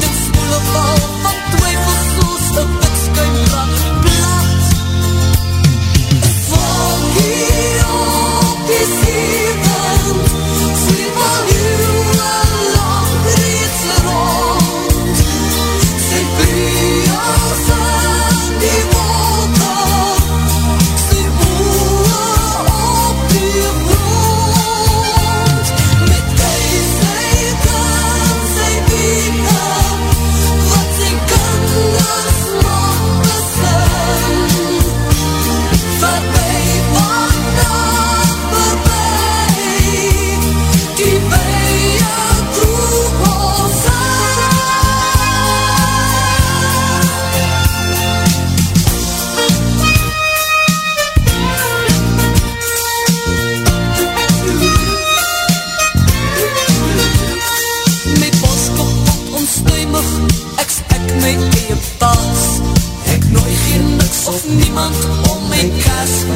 S6: Dit spoele val van twyfel soos een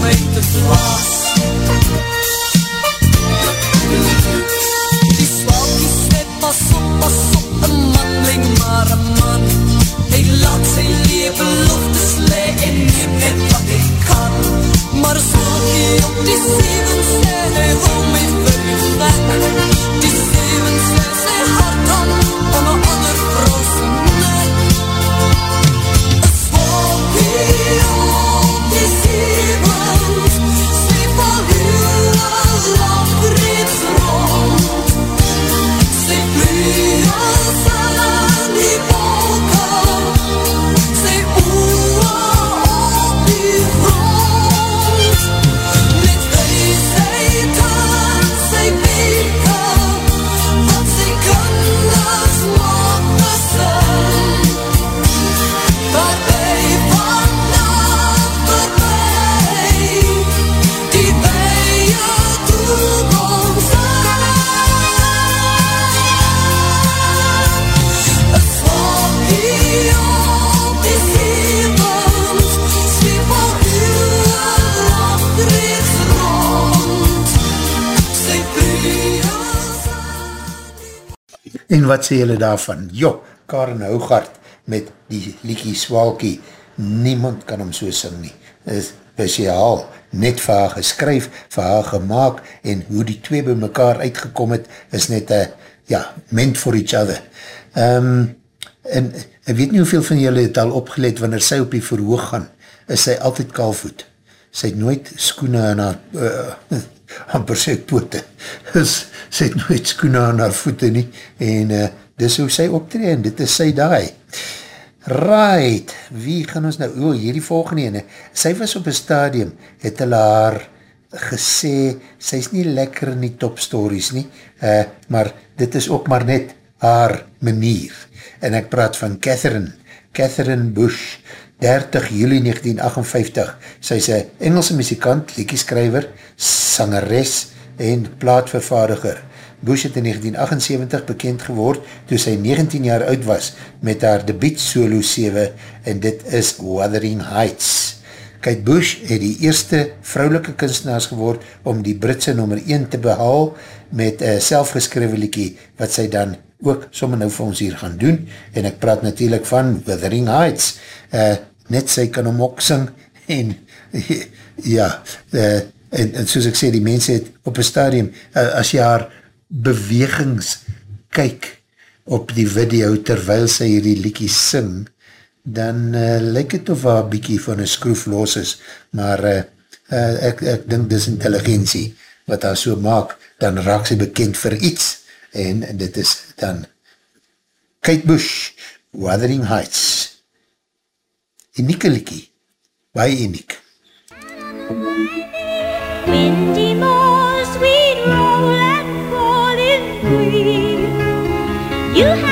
S6: kas my te wat sê
S1: julle daarvan? Jo, Karen Hoogart met die liekie Swalkie. Niemand kan hom so sing nie. Is speciaal, net vir haar geskryf, vir haar gemaakt, en hoe die twee by mekaar uitgekom het, is net, uh, ja, meant for each other. Um, en ek weet nie hoeveel van julle het al opgelet, wanneer sy op die verhoog gaan, is sy altyd kaalvoet. Sy het nooit skoene aan haar, uh, amper sê pote, is, sy het nooit skoene aan haar voete nie, en uh, dis hoe sy optree, en dit is sy daai. Right, wie gaan ons nou, o, hierdie volgende ene, sy was op een stadium, het hulle haar gesê, sy is nie lekker in die top stories nie, uh, maar dit is ook maar net haar manier, en ek praat van Catherine, Catherine Bush, 30 juli 1958, sy is een Engelse muzikant, liekieskrijver, sangeres en plaatvervaardiger. Bush het in 1978 bekend geword toe sy 19 jaar oud was met haar debiet solo 7 en dit is Wuthering Heights. Kate Bush het die eerste vrouwelike kunstenaars geword om die Britse nummer 1 te behaal met een selfgeskrewe liekie wat sy dan ook sommer nou vir ons hier gaan doen en ek praat natuurlijk van Wuthering Heights. Uh, net sy kan hom ook sing en *laughs* ja, uh, en, en soos ek sê, die mense het op een stadium, as jy haar bewegings kyk op die video terwyl sy hierdie liekie sing, dan uh, lyk het of haar bykie van een skroef los is, maar uh, uh, ek, ek dink dis intelligentie wat haar so maak, dan raak sy bekend vir iets, en dit is dan Kate Bush, Wuthering Heights. Unieke liekie, baie uniek.
S9: Windy moors, we'd roll and fall in green. You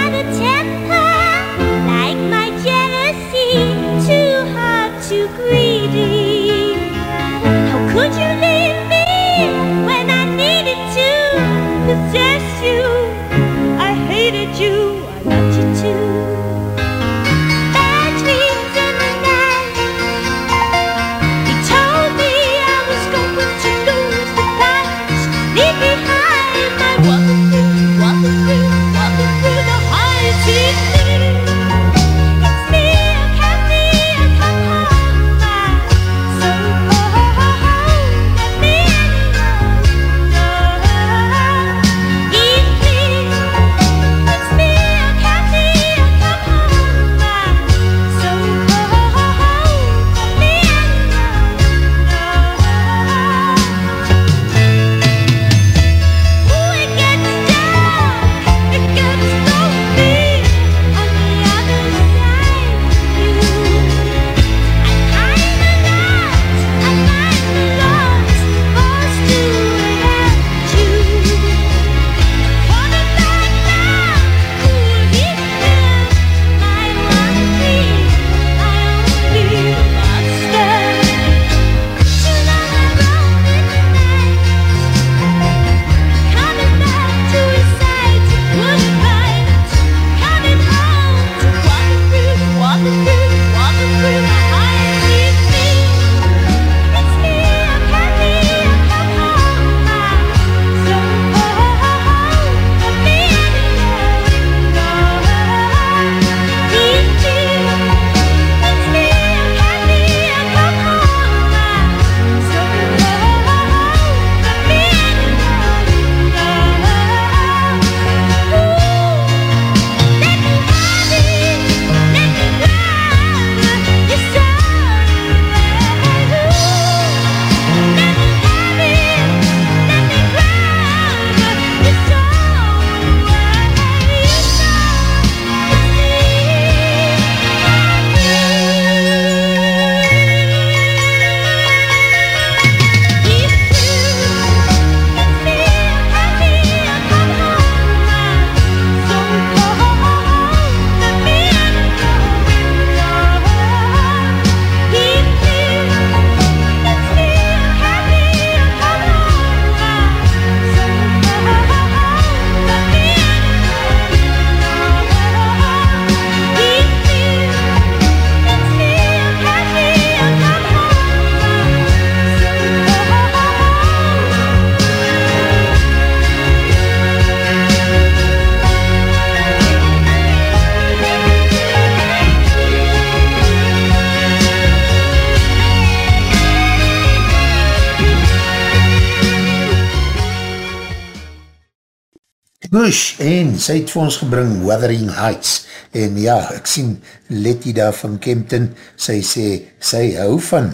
S1: Bush en sy het vir ons gebring Wuthering Heights. En ja, ek sien Letty daar van Kempton, sy sê, sy hou van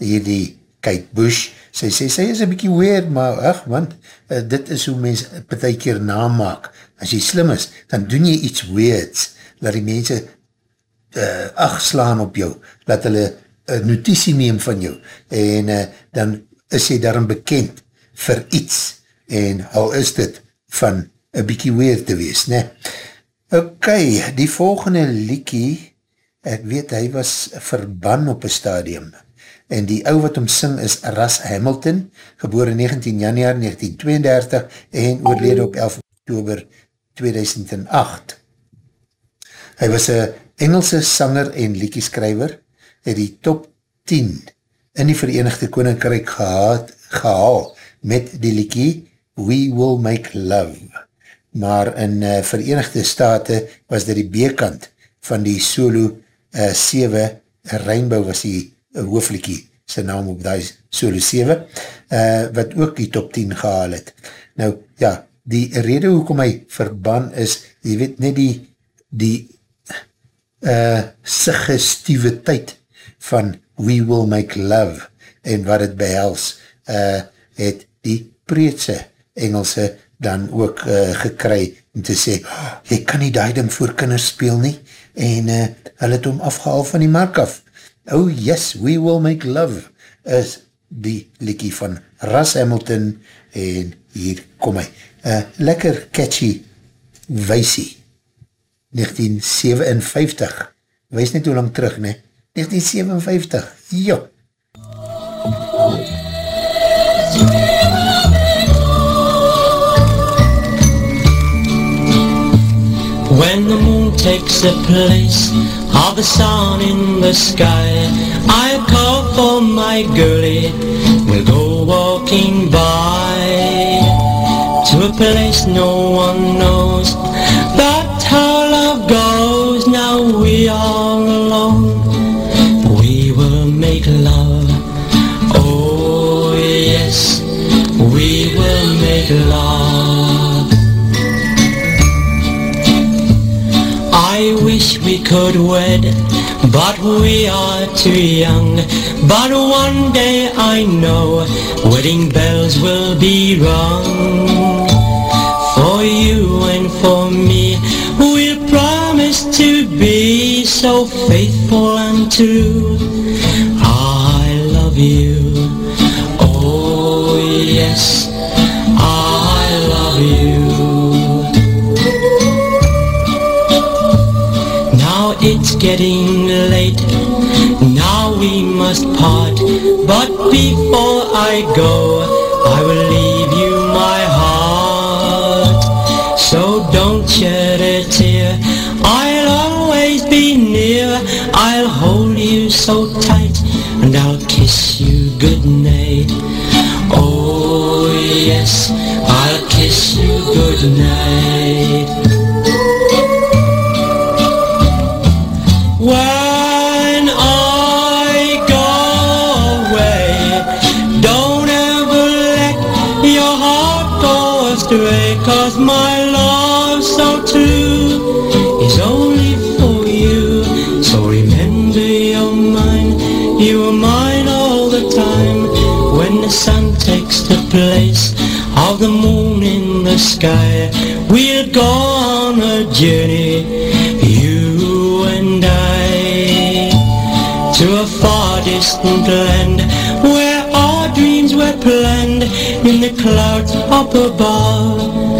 S1: hierdie Kate Bush, sy sê, sy is een bykie weird, maar ach, want uh, dit is hoe mens per ty keer namaak, as jy slim is, dan doen jy iets weirds, laat die mense uh, acht slaan op jou, laat hulle uh, notitie neem van jou, en uh, dan is jy daarin bekend vir iets, en al is dit van een bykie weird te wees, ne? Ok, die volgende liekie, ek weet, hy was verban op een stadium, en die ou wat hom sing is Ras Hamilton, geboren 19 januari 1932, en oorlede op 11 oktober 2008. Hy was een Engelse sanger en liekieskrijver, het die top 10 in die Verenigde Koninkrijk gehad, gehaal met die liekie We Will Make Love maar in uh, Verenigde Staten was dit die B-kant van die solo uh, 7, Rainbow was die uh, hoofdlikie, sy naam op die solo 7, uh, wat ook die top 10 gehaal het. Nou, ja, die rede hoekom hy verban is, jy weet net die, die uh, suggestiviteit van We Will Make Love en wat het behels, uh, het die preetse Engelse dan ook uh, gekry om te sê, oh, jy kan nie die ding voor kinders speel nie, en uh, hulle het hom afgehaal van die mark af. Oh yes, we will make love, is die liekie van Ras Hamilton, en hier kom hy. Uh, lekker catchy weisie, 1957, wees net hoe lang terug, ne? 1957, jo.
S16: When the moon takes the place of the sun in the sky, I call for my girlie, we'll go walking by to a place no one knows. That's how love goes, now we are alone. We will make love, oh yes, we will make love. We could wed, but we are too young. But one day I know wedding bells will be rung. For you and for me, we'll promise to be so faithful and true. I love you, oh yes, getting late, now we must part. But before I go, I will leave you my heart. So don't shed a tear, I'll always be near. I'll hold you so tight, and I'll kiss you goodnight. Oh yes, I'll kiss you goodnight. Sky, we'll go on a journey, you and I to a far distant land where our dreams were planned in the clouds up above.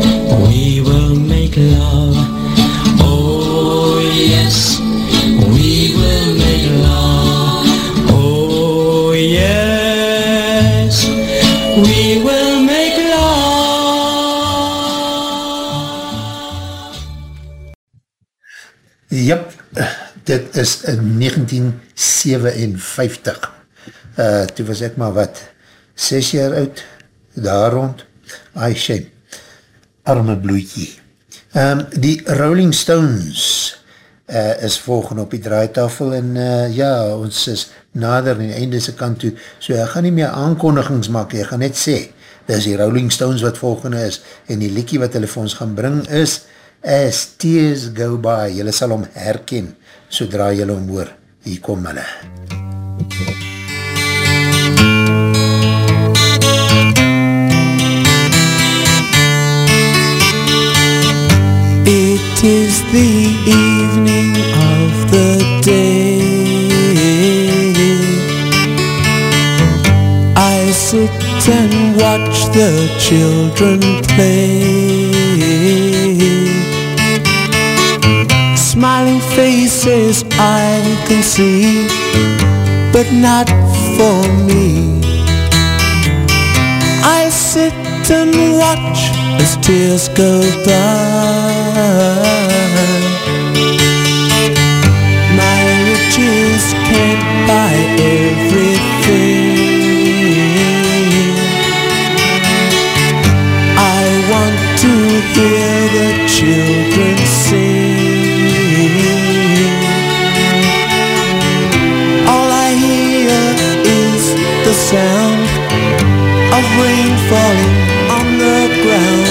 S1: Is in 1957. Uh, toe was ek maar wat, 6 jaar oud, daar rond. Ai, shame. Arme bloeitjie. Um, die Rolling Stones uh, is volgende op die draaitafel en uh, ja, ons is nader in die eindese kant toe, so ek gaan nie meer aankondigings maak, ek gaan net sê, dit is die Rolling Stones wat volgende is, en die liekie wat hulle vir ons gaan bring is, As Tears Go By, julle sal hom herken, sodra julle hom hoor, hier kom hulle.
S5: It is the evening of the day. I sit and watch the children play. Faces I can see, but not for me. I sit and watch as tears go by. My riches can't buy falling on the ground.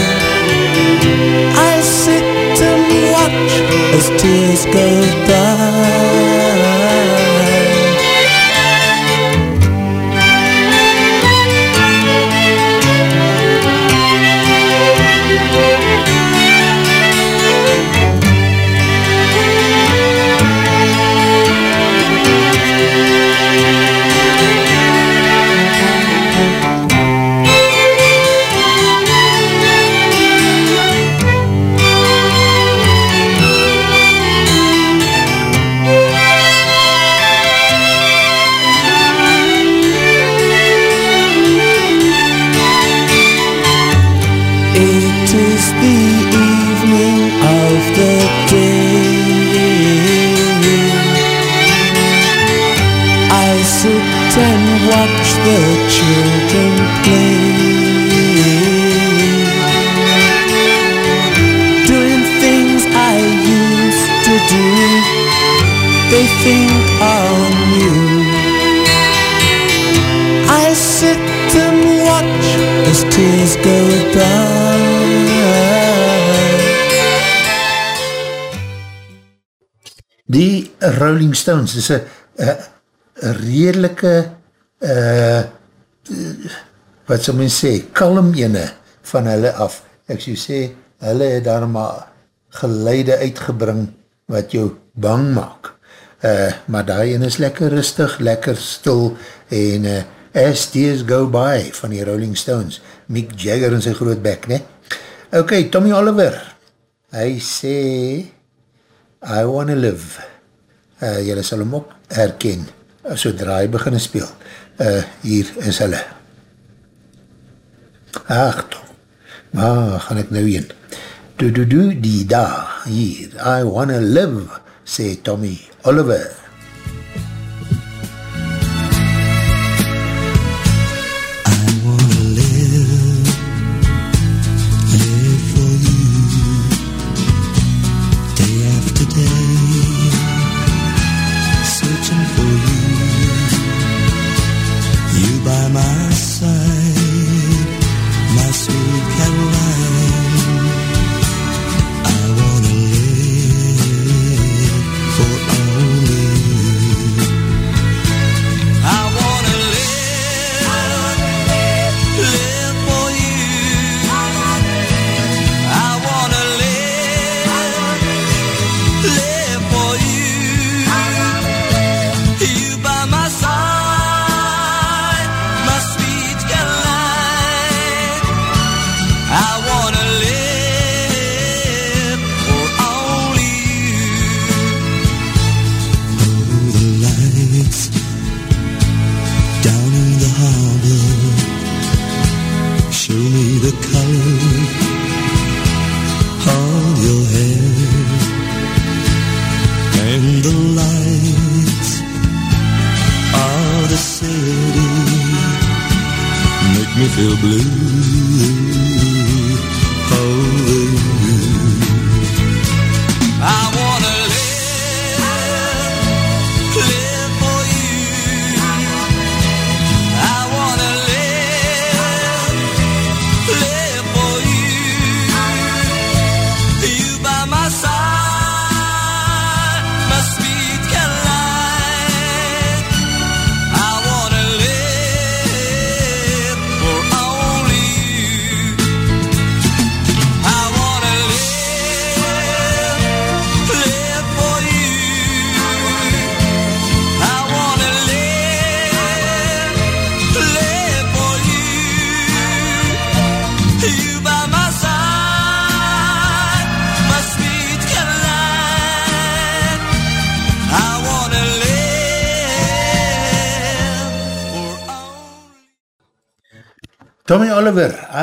S5: I sit and watch as tears go
S1: Rolling Stones is een redelike uh, wat sal men sê, kalm ene van hulle af. Ek sê sê, hulle het daar maar geleide uitgebring wat jou bang maak. Uh, maar die ene is lekker rustig, lekker stil en uh, As Tears Go By van die Rolling Stones, Mick Jagger in sy groot bek, ne? Ok, Tommy Oliver, hy sê, I Wanna Live. Uh, julle sal hom ook herken, sodra hy begin speel. Uh, hier is hulle. Ach, Tom, waar gaan ek nou heen? Do do do die da, hier, I Wanna Live, sê Tommy Oliver.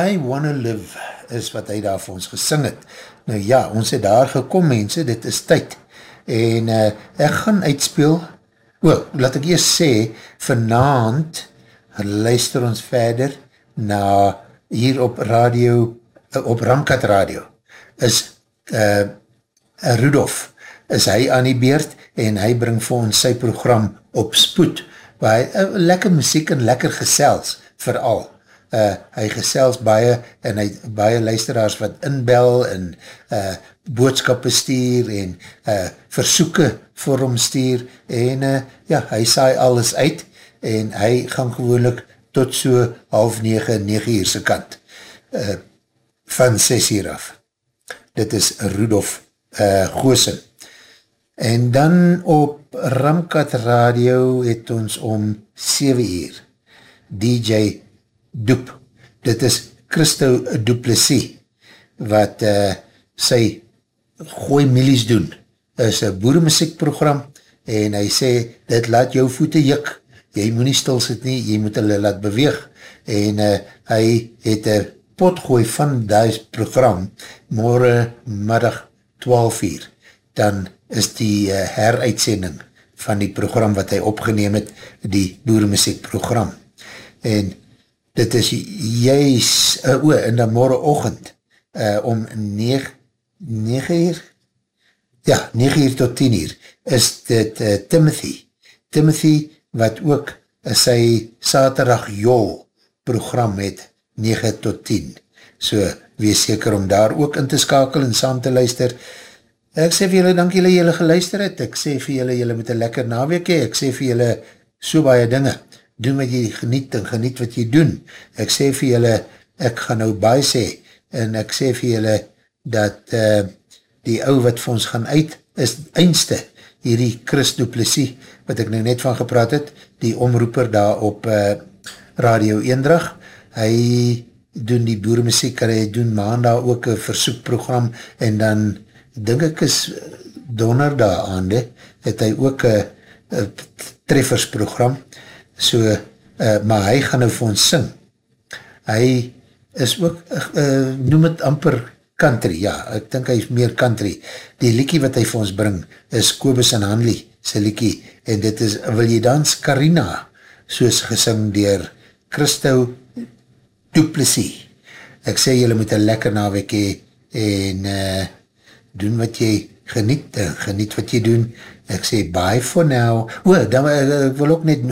S5: I Wanna Live,
S1: is wat hy daar vir ons gesing het. Nou ja, ons het daar gekom mense, dit is tyd. En uh, ek gaan uitspeel, o, laat ek eers sê, vanavond luister ons verder na hier op radio, uh, op Ramkat Radio, is uh, Rudolf, is hy aan die beurt en hy bring vir ons sy program op spoed, waar hy uh, lekker muziek en lekker gesels, vooral. Uh, hy gesels baie en hy baie luisteraars wat inbel en uh, boodskappe stuur en uh, versoeken vir hom stuur en uh, ja, hy saai alles uit en hy gaan gewoonlik tot so half nege, nege uurse kant uh, van ses uur af. Dit is Rudolf uh, Goosen. En dan op Ramkat Radio het ons om 7 uur DJ Doep. Dit is Christo Duplessis wat uh, sy gooi milies doen. is een boeremuziekprogram en hy sê, dit laat jou voete jik. Jy moet nie stil sit nie, jy moet hulle laat beweeg. En uh, hy het een potgooi van die program morgen middag 12 uur. Dan is die uh, heruitsending van die program wat hy opgeneem het, die boeremuziekprogram. en dit is juist, uh, o, in die morgenochtend, uh, om 9, 9 uur, ja, 9 uur tot 10 uur, is dit uh, Timothy, Timothy, wat ook uh, sy saterdag jol program het, 9 tot 10, so wees seker om daar ook in te skakel en saam te luister, ek sê vir julle, dank julle julle geluister het, ek sê vir julle, julle moet een lekker naweek hee, ek sê vir julle so baie dinge, doen wat jy geniet en geniet wat jy doen. Ek sê vir julle, ek gaan nou baie sê, en ek sê vir julle, dat uh, die ou wat vir ons gaan uit, is eindste, hierdie Chris Duplessis, wat ek nou net van gepraat het, die omroeper daar op uh, Radio Eendrag, hy doen die boeremuziek, hy doen maandag ook een versoekprogram, en dan, denk ek is donderdag aande, het hy ook een treffersprogram, so, uh, maar hy gaan nou vir ons sing. Hy is ook, uh, noem het amper country, ja, ek dink hy is meer country. Die liekie wat hy vir ons bring, is Kobus en Hanley, sy liekie, en dit is Wil jy dans Carina, soos gesing dier Christo Duplessis. Ek sê jylle moet een lekker naweek hee, en uh, doen wat jy geniet, en geniet wat jy doen. Ek sê bye for now. O, dan ek, ek wil ook net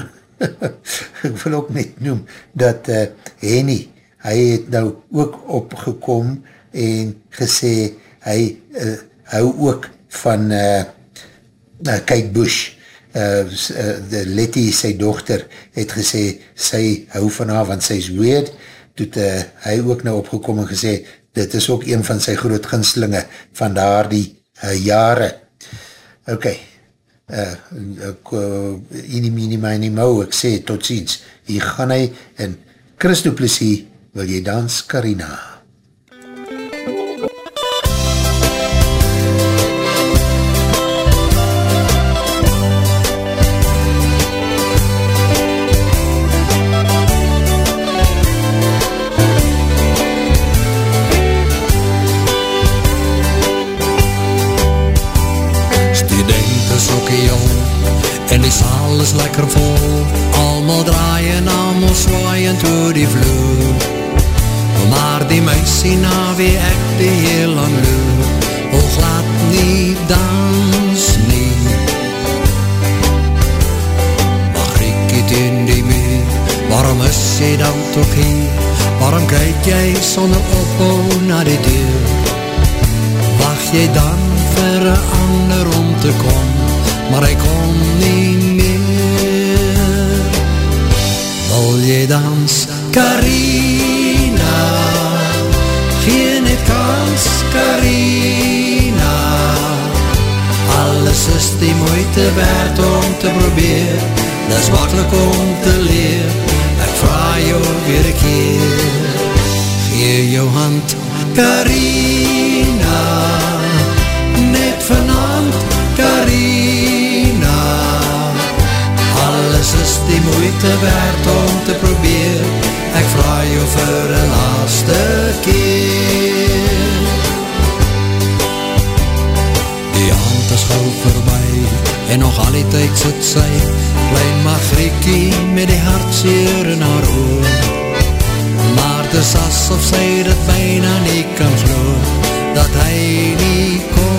S1: ek wil ook net noem dat uh, Henny, hy het nou ook opgekom en gesê hy uh, hou ook van uh, uh, Kate Bush. Uh, uh, Letty, sy dochter het gesê, sy hou van haar want sy is weird, toet uh, hy ook nou opgekom en gesê dit is ook een van sy groot ginslinge van daar die uh, jare. Ok uh, ek, uh, enie mini mini mou, ek sê tot ziens, hier gaan hy en Christo Plessis, wil jy dans Carina?
S2: En die saal is lekker vol Almal draaien, almal zwaaien door die vloer Maar die meisie na wie ek die heel lang loer Wil glad nie dans nie Maar Griekie teen die muur Waarom is jy dan toch hier? Waarom kyk jy sonder ophou na die deur? Wacht jy dan vir een ander om te kom, maar hy kom nie meer. Wil jy dans, Carina? Gee net kans, Carina. Alles is die moeite werd om te probeer, dis makkelijk om te leer. Ek vraag jou weer een keer, gee jou hand, Carina. Net vanavond, Carina. Alles is die moeite werd om te probeer. Ek vraag jou vir een laaste keer. Die hand is gauw voorbij en nog al die tijd sit sy Klein Magriekie met die hartseer in haar oor Maar het is asof sy dit bijna nie kan glo Dat hy nie kom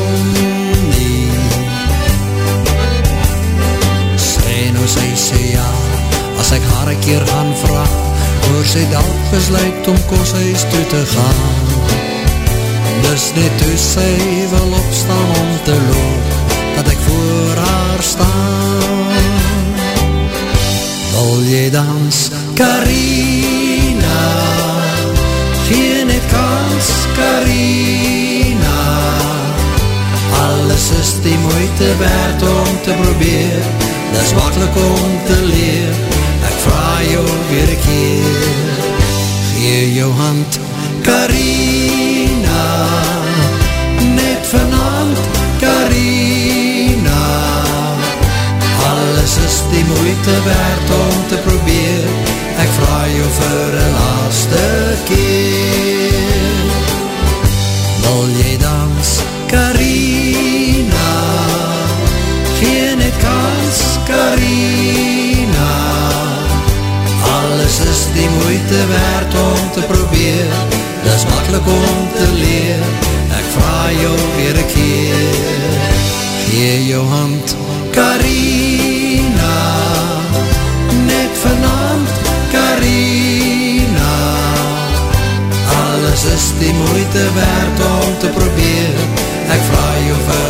S2: Sy sê ja. As ek haar een keer gaan vraag Hoor sy dalk besluit om koshuis toe te gaan. Dus net toe sy wil opstaan om te loop Dat ek voor haar staan. Wil jy dans, Carina? Gee net kans, Carina Alles is die moeite werd om te probeer Dis makkelijk om te leer Ek vraag jou weer een keer. Gee jou hand, Carina. Net vanavond, Carina. Alles is die moeite werd om te probeer Ek vraag jou vir een laaste keer. Wil jy dans, moeite werd om te probeer. Dis makkelijk om te leer Ek vraag jou weer een keer. Gee jou hand Carina. Net vanavond Carina. Alles is die moeite werd om te probeer Ek vraag jou vir